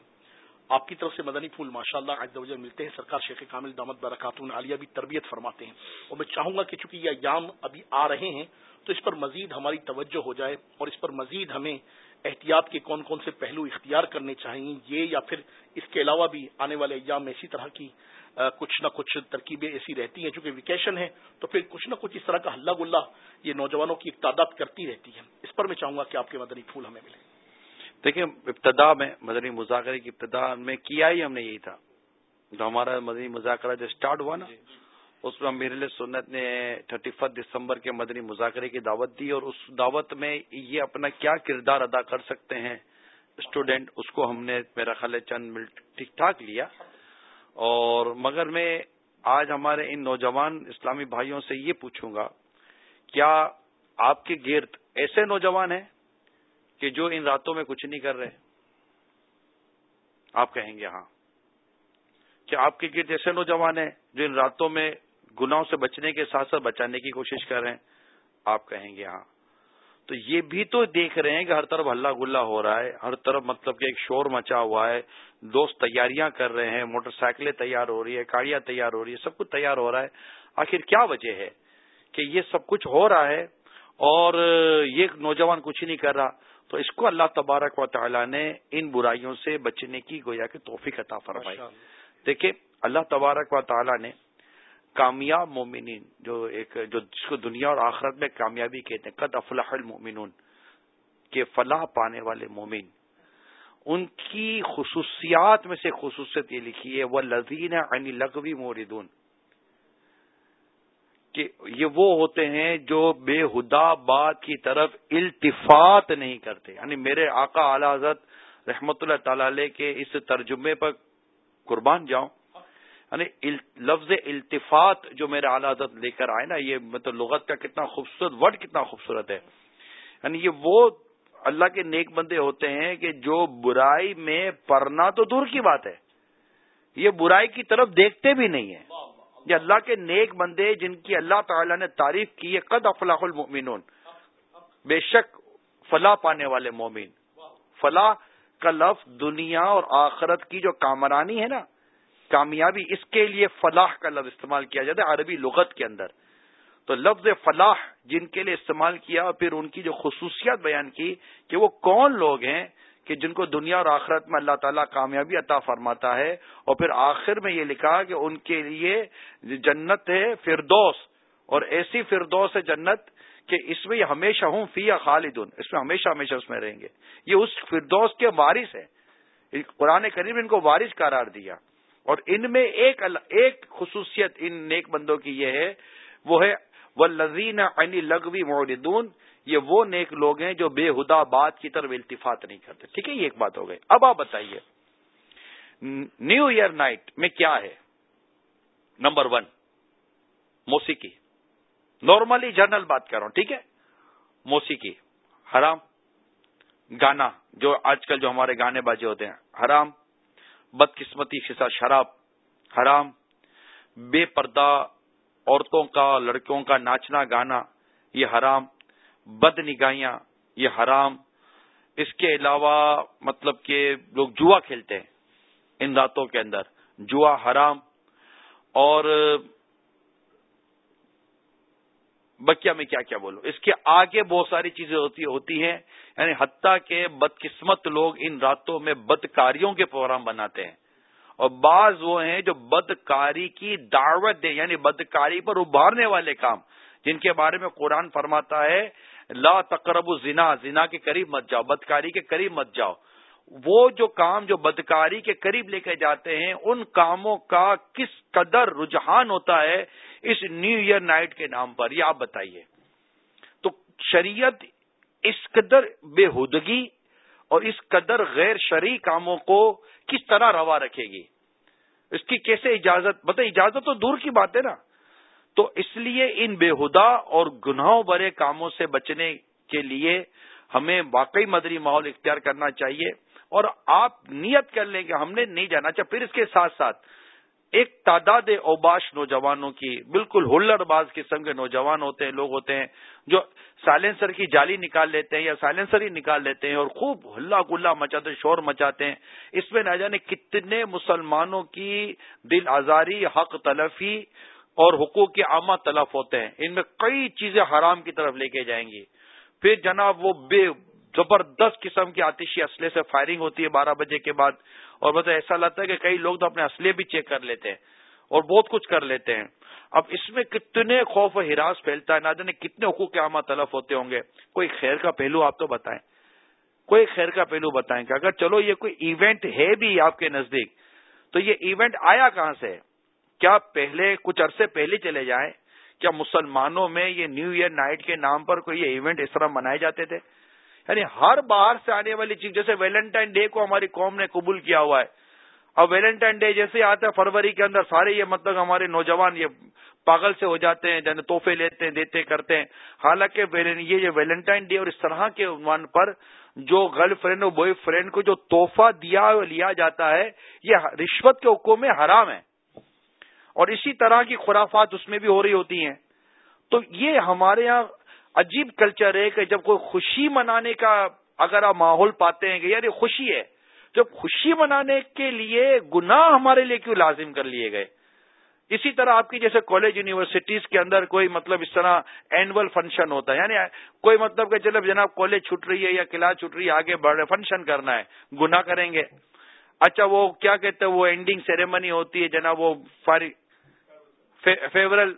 آپ کی طرف سے مدنی پھول ماشاء اللہ ملتے ہیں۔ سرکار شیخ کامل دامت برکاتون عالیہ بھی تربیت فرماتے ہیں۔ اور میں چاہوں گا کہ چونکہ یہ ایام ابھی آ رہے ہیں تو اس پر مزید ہماری توجہ ہو جائے اور اس پر مزید ہمیں احتیاط کے کون کون سے پہلو اختیار کرنے چاہیے یہ یا پھر اس کے علاوہ بھی آنے والے ایام میں اسی طرح کی کچھ نہ کچھ ترکیبیں ایسی رہتی ہیں۔ چونکہ ویکیشن ہے تو پھر کچھ نہ کچھ اس طرح کا ہلہ گلہ یہ نوجوانوں کی ایک تعداد کرتی رہتی ہے۔ اس پر میں چاہوں گا کہ آپ کے مدنی پھول ہمیں ملے دیکھیں ابتدا میں مدنی مذاکرے کی ابتدا میں کیا ہی ہم نے یہی تھا۔ جو ہمارا مدنی مذاکرہ جو اسٹارٹ ہوا نا جی۔ اس میں امیر سنت نے تھرٹی فسٹ دسمبر کے مدنی مذاکرے کی دعوت دی اور اس دعوت میں یہ اپنا کیا کردار ادا کر سکتے ہیں؟ اسٹوڈینٹ اس کو ہم نے میرا خیال چند منٹ ٹھیک ٹھاک لیا۔ اور مگر میں آج ہمارے ان نوجوان اسلامی بھائیوں سے یہ پوچھوں گا، کیا آپ کے گرد ایسے نوجوان ہیں کہ جو ان راتوں میں کچھ نہیں کر رہے؟ آپ کہیں گے ہاں۔ کیا آپ کے گرد ایسے نوجوان ہیں جو ان راتوں میں گناہوں سے بچنے کے ساتھ ساتھ بچانے کی کوشش کر رہے ہیں۔ آپ کہیں گے ہاں۔ تو یہ بھی تو دیکھ رہے ہیں کہ ہر طرف ہلہ گلا ہو رہا ہے ہر طرف مطلب کہ ایک شور مچا ہوا ہے۔ دوست تیاریاں کر رہے ہیں موٹر سائیکلیں تیار ہو رہی ہے گاڑیاں تیار ہو رہی ہے سب کچھ تیار ہو رہا ہے۔ آخر کیا وجہ ہے کہ یہ سب کچھ ہو رہا ہے اور یہ نوجوان کچھ نہیں کر رہا؟ تو اس کو اللہ تبارک و تعالیٰ نے ان برائیوں سے بچنے کی گویا کہ توفیق عطا فرمائی۔ دیکھیں اللہ تبارک و تعالیٰ نے کامیاب مومنین، جو ایک، جو جس کو دنیا اور آخرت میں کامیابی کہتے ہیں، قد افلاح المومنون کے فلاح پانے والے مومن۔ ان کی خصوصیات میں سے خصوصیت یہ لکھی ہے وہ لذین عنی لغوی موردون کہ یہ وہ ہوتے ہیں جو بے ہدا بات کی طرف التفات نہیں کرتے۔ یعنی میرے آقا اعلی حضرت رحمت اللہ تعالی کے اس ترجمے پر قربان جاؤں۔ یعنی لفظ التفات جو میرے اعلی حضرت لے کر آئے نا، یہ مطلب لغت کا کتنا خوبصورت ورڈ کتنا خوبصورت ہے۔ یعنی یہ وہ اللہ کے نیک بندے ہوتے ہیں کہ جو برائی میں پڑنا تو دور کی بات ہے۔ یہ برائی کی طرف دیکھتے بھی نہیں ہیں۔ یہ اللہ کے نیک بندے جن کی اللہ تعالی نے تعریف کی ہے، قد افلاح المؤمنون۔ بے شک فلاح پانے والے مومن۔ فلاح کا لفظ دنیا اور آخرت کی جو کامرانی ہے نا کامیابی اس کے لیے فلاح کا لفظ استعمال کیا جاتا ہے، عربی لغت کے اندر۔ تو لفظ فلاح جن کے لیے استعمال کیا اور پھر ان کی جو خصوصیات بیان کی کہ وہ کون لوگ ہیں کہ جن کو دنیا اور آخرت میں اللہ تعالیٰ کامیابی عطا فرماتا ہے۔ اور پھر آخر میں یہ لکھا کہ ان کے لیے جنت ہے فردوس۔ اور ایسی فردوس ہے جنت کہ اس میں یہ ہمیشہ ہوں فی یا خالدن اس میں ہمیشہ ہمیشہ اس میں رہیں گے۔ یہ اس فردوس کے وارث ہے قرآن کریم ان کو وارث قرار دیا۔ اور ان میں ایک ایک خصوصیت ان نیک بندوں کی یہ ہے، وہ ہے وہ لذین عنی لغوی موردون یہ وہ نیک لوگ ہیں جو بے ہدا بات کی طرف التفات نہیں کرتے۔ ٹھیک ہے، یہ ایک بات ہو گئی۔ اب آپ بتائیے، نیو ایئر نائٹ میں کیا ہے؟ نمبر ون، موسیقی۔ نارملی جرنل بات کر رہا ہوں، ٹھیک ہے؟ موسیقی، حرام۔ گانا، جو آج کل جو ہمارے گانے بازے ہوتے ہیں، حرام۔ بدقسمتی خصا شراب، حرام، بے پردہ عورتوں کا، لڑکیوں کا ناچنا گانا، یہ حرام بد نگاہیاں یہ حرام۔ اس کے علاوہ مطلب کہ لوگ جوا کھیلتے ہیں ان راتوں کے اندر، جوا حرام۔ اور بکیا میں کیا کیا بولوں؟ اس کے آگے بہت ساری چیزیں ہوتی ہوتی ہیں یعنی حتیٰ کہ بدقسمت لوگ ان راتوں میں بدکاریوں کے پروگرام بناتے ہیں۔ اور بعض وہ ہیں جو بدکاری کی دعوت دیں یعنی بدکاری پر ابھارنے والے کام، جن کے بارے میں قرآن فرماتا ہے، لا تقرب زنا زنا کے قریب مت جاؤ، بدکاری کے قریب مت جاؤ۔ وہ جو کام جو بدکاری کے قریب لے کے جاتے ہیں، ان کاموں کا کس قدر رجحان ہوتا ہے اس نیو ایئر نائٹ کے نام پر، یہ آپ بتائیے۔ تو شریعت اس قدر بے ہودگی اور اس قدر غیر شرعی کاموں کو کس طرح روا رکھے گی؟ اس کی کیسے اجازت؟ بتا اجازت تو دور کی بات ہے نا۔ تو اس لیے ان بے ہدا اور گناہوں برے کاموں سے بچنے کے لیے ہمیں واقعی مدری ماحول اختیار کرنا چاہیے اور آپ نیت کر لیں کہ ہم نے نہیں جانا۔ چاہیے پھر اس کے ساتھ ساتھ ایک تعداد اوباش نوجوانوں کی، بالکل ہلڑ باز قسم کے نوجوان ہوتے ہیں، لوگ ہوتے ہیں جو سائلنسر کی جالی نکال لیتے ہیں یا سائلنسر ہی نکال لیتے ہیں اور خوب ہلا گلا مچاتے، شور مچاتے ہیں۔ اس میں نہ جانے کتنے مسلمانوں کی دل آزاری، حق تلفی اور حقوق کے عامہ تلف ہوتے ہیں۔ ان میں کئی چیزیں حرام کی طرف لے کے جائیں گی۔ پھر جناب وہ بے زبردست قسم کی آتشی اسلحے سے فائرنگ ہوتی ہے بارہ بجے کے بعد۔ اور بس ایسا لگتا ہے کہ کئی لوگ تو اپنے اسلحے بھی چیک کر لیتے ہیں اور بہت کچھ کر لیتے ہیں۔ اب اس میں کتنے خوف و ہراس پھیلتا ہے نہ جانے کتنے حقوق کے عامہ تلف ہوتے ہوں گے؟ کوئی خیر کا پہلو آپ تو بتائیں۔ کوئی خیر کا پہلو بتائیں کہ اگر چلو یہ کوئی ایونٹ ہے بھی آپ کے نزدیک، تو یہ ایونٹ آیا کہاں سے؟ کیا پہلے کچھ عرصے پہلے چلے جائیں؟ کیا مسلمانوں میں یہ نیو ایئر نائٹ کے نام پر کوئی یہ ایونٹ اس طرح منائے جاتے تھے؟ یعنی ہر باہر سے آنے والی چیز، جیسے ویلنٹائن ڈے کو ہماری قوم نے قبول کیا ہوا ہے۔ اب ویلنٹائن ڈے جیسے آتا ہے، فروری کے اندر سارے یہ مطلب ہمارے نوجوان یہ پاگل سے ہو جاتے ہیں جن تحفے لیتے ہیں، دیتے کرتے ہیں۔ حالانکہ یہ ویلنٹائن ڈے اور اس طرح کے عنوان پر جو گرل فرینڈ اور بوائے فرینڈ کو جو تحفہ دیا لیا جاتا ہے، یہ رشوت کے حکم میں حرام ہے۔ اور اسی طرح کی خرافات اس میں بھی ہو رہی ہوتی ہیں۔ تو یہ ہمارے یہاں عجیب کلچر ہے کہ جب کوئی خوشی منانے کا اگر آپ ماحول پاتے ہیں کہ یار یہ خوشی ہے، جب خوشی منانے کے لیے گناہ ہمارے لیے کیوں لازم کر لیے گئے؟ اسی طرح آپ کی جیسے کالج یونیورسٹیز کے اندر کوئی مطلب اس طرح اینول فنکشن ہوتا ہے یعنی کوئی مطلب کہ چلو جناب کالج چھٹ رہی ہے یا کلاس چھٹ رہی ہے، آگے بڑھ رہے فنکشن کرنا ہے گنا کریں گے۔ اچھا وہ کیا کہتے ہیں؟ وہ اینڈنگ سیریمنی ہوتی ہے، جناب وہ فیورل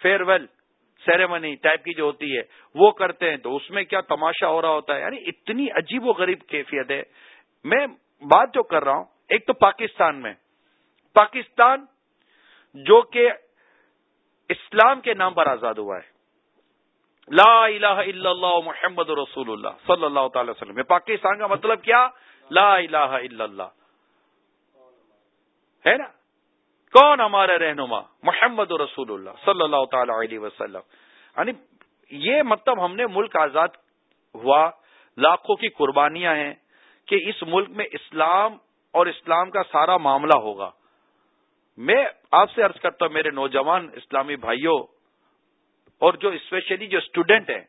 فیئر ویل سیریمنی ٹائپ کی جو ہوتی ہے، وہ کرتے ہیں، تو اس میں کیا تماشا ہو رہا ہوتا ہے؟ یعنی اتنی عجیب و غریب کیفیت ہے۔ میں بات جو کر رہا ہوں، ایک تو پاکستان میں۔ پاکستان جو کہ اسلام کے نام پر آزاد ہوا ہے۔ لا الہ الا اللہ محمد رسول اللہ صلی اللہ تعالی وسلم۔ پاکستان کا مطلب کیا؟ لا الہ الا اللہ۔ ہے نا؟ کون ہمارا رہنما؟ محمد رسول اللہ صلی اللہ تعالی علیہ وسلم۔ یعنی یہ مطلب ہم نے ملک آزاد ہوا، لاکھوں کی قربانیاں ہیں کہ اس ملک میں اسلام اور اسلام کا سارا معاملہ ہوگا۔ میں آپ سے عرض کرتا ہوں، میرے نوجوان اسلامی بھائیوں اور جو اسپیشلی جو اسٹوڈنٹ ہیں،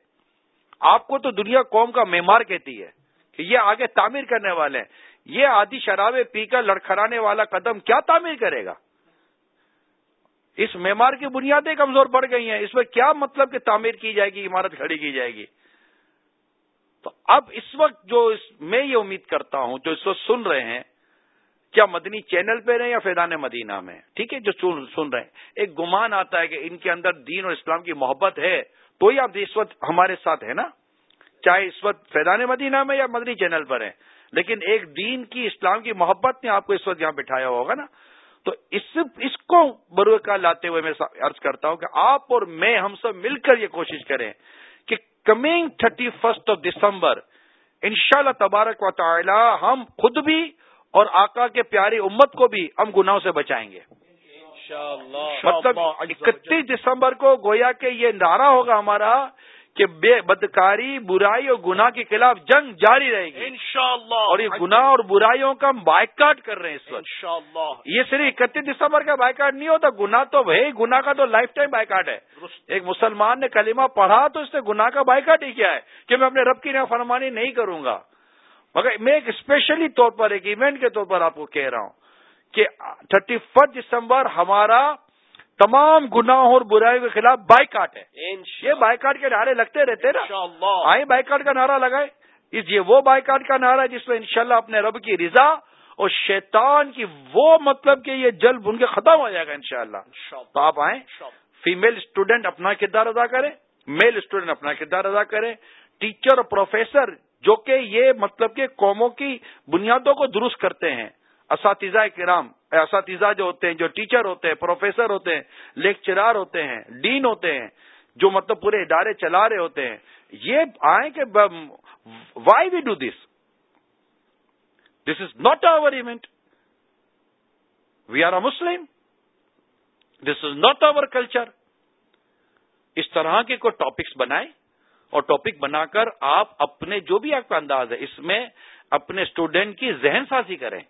آپ کو تو دنیا قوم کا معمار کہتی ہے کہ یہ آگے تعمیر کرنے والے ہیں۔ یہ آدھی شرابیں پی کر لڑکھڑانے والا قدم کیا تعمیر کرے گا؟ اس معمار کی بنیادیں کمزور پڑ گئی ہیں، اس میں کیا مطلب کہ تعمیر کی جائے گی، عمارت کھڑی کی جائے گی؟ تو اب اس وقت جو اس میں یہ امید کرتا ہوں، جو اس وقت سن رہے ہیں، کیا مدنی چینل پہ رہے یا فیضان مدینہ میں؟ ٹھیک ہے، جو سن رہے ہیں۔ ایک گمان آتا ہے کہ ان کے اندر دین اور اسلام کی محبت ہے، تو ہی آپ اس وقت ہمارے ساتھ ہیں نا؟ چاہے اس وقت فیضان مدینہ میں یا مدنی چینل پر ہیں، لیکن ایک دین کی اسلام کی محبت نے آپ کو اس وقت یہاں بٹھایا ہوگا نا؟ تو اس اس کو بروے کا لاتے ہوئے میں عرض کرتا ہوں کہ آپ اور میں ہم سب مل کر یہ کوشش کریں کہ coming thirty first of December ان شاء اللہ تبارک و تعالی ہم خود بھی اور آقا کے پیاری امت کو بھی ہم گناہوں سے بچائیں گے۔ مطلب اکتیس دسمبر کو گویا کہ یہ نعرہ ہوگا ہمارا کہ بے بدکاری برائی اور گناہ کے خلاف جنگ جاری رہے گی۔ انشاءاللہ۔ اور یہ گناہ اور برائیوں کا بائیکاٹ کر رہے ہیں اس وقت۔ یہ صرف اکتیس دسمبر کا بائیکاٹ نہیں ہوتا گناہ تو بھائی گناہ کا تو لائف ٹائم بائیکاٹ ہے۔ ایک مسلمان نے کلمہ پڑھا تو اس نے گناہ کا بائیکاٹ ہی کیا ہے کہ میں اپنے رب کی فرمانی نہیں کروں گا۔ مگر میں ایک اسپیشلی طور پر ایک ایونٹ کے طور پر آپ کو کہہ رہا ہوں کہ تھرٹی فرسٹ دسمبر ہمارا تمام گناہوں اور برائیوں کے خلاف بائیکاٹ ہے۔ یہ بائیکاٹ کے نعرے لگتے رہتے نا۔ آئے بائیکاٹ کا نعرہ لگائے اس یہ وہ بائیکاٹ کا نعرہ ہے جس میں انشاءاللہ اپنے رب کی رضا اور شیطان کی وہ مطلب کہ یہ جلد ان کے ختم ہو جائے گا انشاءاللہ۔ تو آپ آئیں۔ فیمل اسٹوڈنٹ اپنا کردار ادا کریں۔ میل اسٹوڈنٹ اپنا کردار ادا کریں۔ ٹیچر اور پروفیسر جو کہ یہ مطلب کہ قوموں کی بنیادوں کو درست کرتے ہیں۔ اساتذہ کرام اساتذہ جو ہوتے ہیں، جو ٹیچر ہوتے ہیں پروفیسر ہوتے ہیں لیکچرار ہوتے ہیں ڈین ہوتے ہیں، جو مطلب پورے ادارے چلا رہے ہوتے ہیں، یہ آئیں کہ why we do this this is not our event we are a Muslim this is not our culture اس طرح کے کوئی ٹاپکس بنائیں اور ٹاپک بنا کر آپ اپنے جو بھی آپ کا انداز ہے، اس میں اپنے اسٹوڈینٹ کی ذہن سازی کریں۔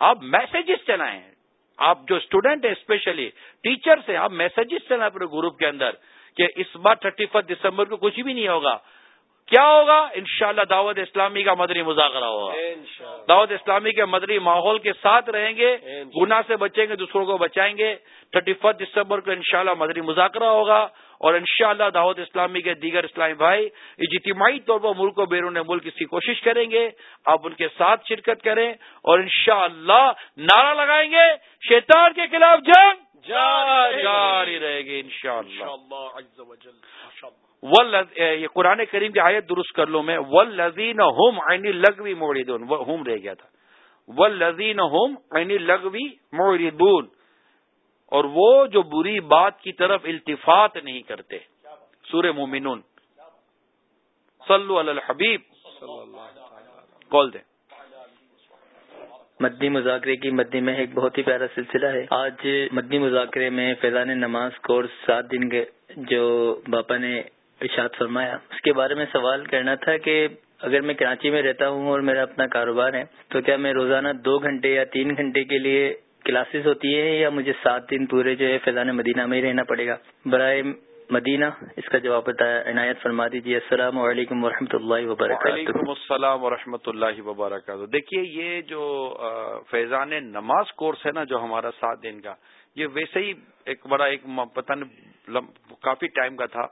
آپ میسجز چلائیں۔ آپ جو اسٹوڈینٹ ہیں اسپیشلی ٹیچر سے آپ میسجز چلائیں اپنے گروپ کے اندر کہ اس بار تھرٹی فرسٹ دسمبر کو کچھ بھی نہیں ہوگا۔ کیا ہوگا؟ انشاءاللہ دعوت اسلامی کا مدنی مذاکرہ ہوگا۔ دعوت اسلامی کے مدنی ماحول کے ساتھ رہیں گے گناہ سے بچیں گے دوسروں کو بچائیں گے۔ تھرٹی فرسٹ دسمبر کو انشاءاللہ مدنی مذاکرہ ہوگا۔ اور انشاءاللہ دعوت اسلامی کے دیگر اسلامی بھائی اجتماعی طور پر ملک و بیرون ملک اس کی کوشش کریں گے۔ آپ ان کے ساتھ شرکت کریں اور انشاءاللہ نعرہ لگائیں گے۔ شیطان کے خلاف جنگ جاری رہے گی۔ ان شاء اللہ یہ قرآن کریم کی آیت درست کر لو میں۔ و لذین ہوم عینی لغوی موردون ہوم رہ گیا تھا۔ و لذین ہوم عینی لغوی موردون اور وہ جو بری بات کی طرف التفات نہیں کرتے۔ سور مومنون۔ صلو علی الحبیب۔ کال دیں۔ مدنی مذاکرے کی مدنی میں ایک بہت ہی پیارا سلسلہ ہے۔ آج مدنی مذاکرے میں فیضان نماز کورس سات دن کے جو باپا نے ارشاد فرمایا، اس کے بارے میں سوال کرنا تھا کہ اگر میں کراچی میں رہتا ہوں اور میرا اپنا کاروبار ہے، تو کیا میں روزانہ دو گھنٹے یا تین گھنٹے کے لیے کلاسز ہوتی ہے یا مجھے سات دن پورے جو ہے فیضان مدینہ میں ہی رہنا پڑے گا؟ برائے مدینہ، اس کا جواب بتایا عنایت فرما دیجیے۔ السلام علیکم و اللہ وبرکاتہ۔ وعلیکم السلام و اللہ وبرکاتہ۔ دیکھیے، یہ جو فیضان نماز کورس ہے نا جو ہمارا سات دن کا، یہ ویسے ہی ایک بڑا ایک پتن کافی ٹائم کا تھا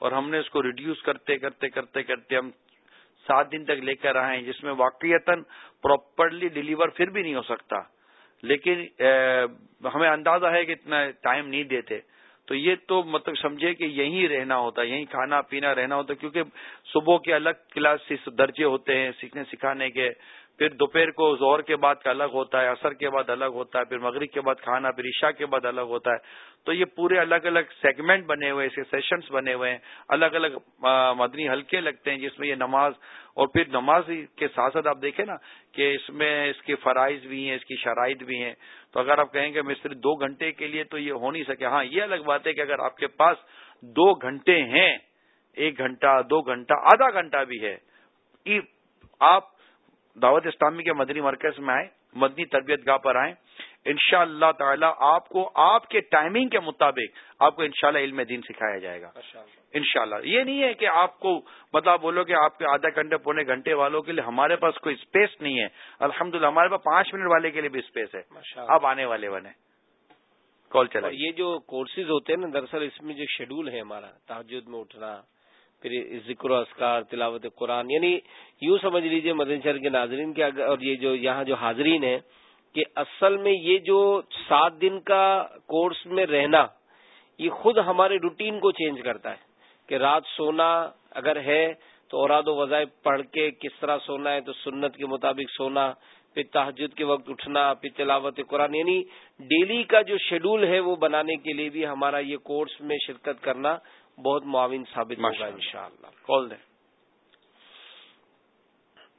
اور ہم نے اس کو ریڈیوس کرتے کرتے کرتے کرتے ہم سات دن تک لے کر آئے جس میں واقعیت پراپرلی ڈلیور پھر بھی نہیں ہو سکتا۔ لیکن ہمیں اندازہ ہے کہ اتنا ٹائم نہیں دیتے۔ تو یہ تو مطلب سمجھے کہ یہیں رہنا ہوتا ہے یہیں کھانا پینا رہنا ہوتا ہے کیونکہ صبح کے الگ کلاس درجے ہوتے ہیں سیکھنے سکھانے کے۔ پھر دوپہر کو زور کے بعد کا الگ ہوتا ہے، عصر کے بعد الگ ہوتا ہے، پھر مغرب کے بعد کھانا، پھر عشاء کے بعد الگ ہوتا ہے۔ تو یہ پورے الگ الگ سیگمنٹ بنے ہوئے ایسے سیشنز بنے ہوئے ہیں۔ الگ الگ مدنی ہلکے لگتے ہیں جس میں یہ نماز، اور پھر نماز کے ساتھ ساتھ آپ دیکھیں نا کہ اس میں اس کے فرائض بھی ہیں، اس کی شرائط بھی ہیں۔ تو اگر آپ کہیں گے میں صرف دو گھنٹے کے لیے تو یہ ہو نہیں سکے۔ ہاں یہ الگ بات ہے کہ اگر آپ کے پاس دو گھنٹے ہیں، ایک گھنٹہ، دو گھنٹہ، آدھا گھنٹہ بھی ہے آپ دعوت اسلامی کے مدنی مرکز میں آئیں مدنی تربیت گاہ پر آئیں۔ ان شاء اللہ تعالی آپ کو آپ کے ٹائمنگ کے مطابق آپ کو انشاءاللہ علم دین سکھایا جائے گا۔ انشاءاللہ۔ یہ نہیں ہے کہ آپ کو مطلب بولو کہ آپ کے آدھا گھنٹے پونے گھنٹے والوں کے لیے ہمارے پاس کوئی اسپیس نہیں ہے۔ الحمد ہمارے پاس پانچ منٹ والے کے لیے بھی اسپیس ہے۔ آپ آنے والے بنے۔ کال چلا یہ جو کورسز ہوتے ہیں نا دراصل اس میں جو شیڈول ہے ہمارا تحجد میں اٹھنا پھر ذکر و اسکار تلاوت قرآن یعنی یوں سمجھ لیجیے مدن شہر کے ناظرین کے اور یہ جو یہاں جو حاضرین ہیں کہ اصل میں یہ جو سات دن کا کورس میں رہنا، یہ خود ہمارے روٹین کو چینج کرتا ہے کہ رات سونا اگر ہے تو اوراد و وظائف پڑھ کے کس طرح سونا ہے تو سنت کے مطابق سونا، پھر تحجد کے وقت اٹھنا، پھر تلاوت قرآن یعنی ڈیلی کا جو شیڈول ہے وہ بنانے کے لیے بھی ہمارا یہ کورس میں شرکت کرنا بہت معاون ثابت ہوگا ان شاء اللہ کال دیں۔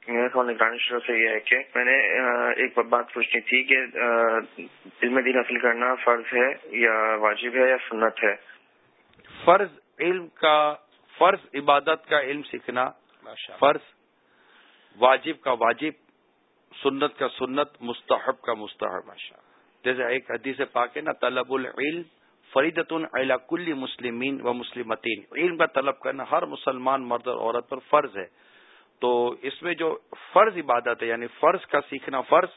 میرا سوال نگرانی شروع سے یہ ہے کہ میں نے ایک بات پوچھنی تھی کہ علم دین حاصل کرنا فرض ہے یا واجب ہے یا سنت ہے؟ فرض علم کا فرض عبادت کا علم سیکھنا فرض واجب کا واجب سنت کا سنت مستحب کا مستحب۔ جیسے ایک حدیث پاک ہے نا طلب العلم فریدت علا کل مسلمین و مسلمتین۔ علم کا طلب کرنا ہر مسلمان مرد اور عورت پر فرض ہے۔ تو اس میں جو فرض عبادت ہے یعنی فرض کا سیکھنا فرض،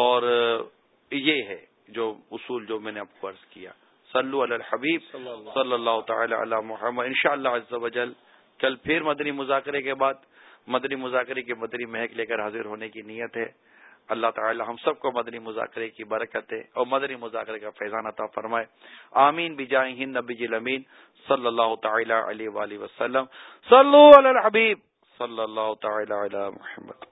اور یہ ہے جو اصول جو میں نے اب فرض کیا۔ صلو علی الحبیب صلی اللہ تعالی علی محمد۔ ان شاء اللہ کل پھر مدنی مذاکرے کے بعد، مدنی مذاکرے کی مدنی مہک لے کر حاضر ہونے کی نیت ہے۔ اللہ تعالی ہم سب کو مدنی مذاکرے کی برکتیں اور مدنی مذاکرے کا فیضان عطا فرمائے۔ آمین۔ بجائے ہند نبی امین صلی اللہ تعالی علیہ وسلم۔ صلو علی الحبیب۔ صلی اللہ تعالی علی محمد۔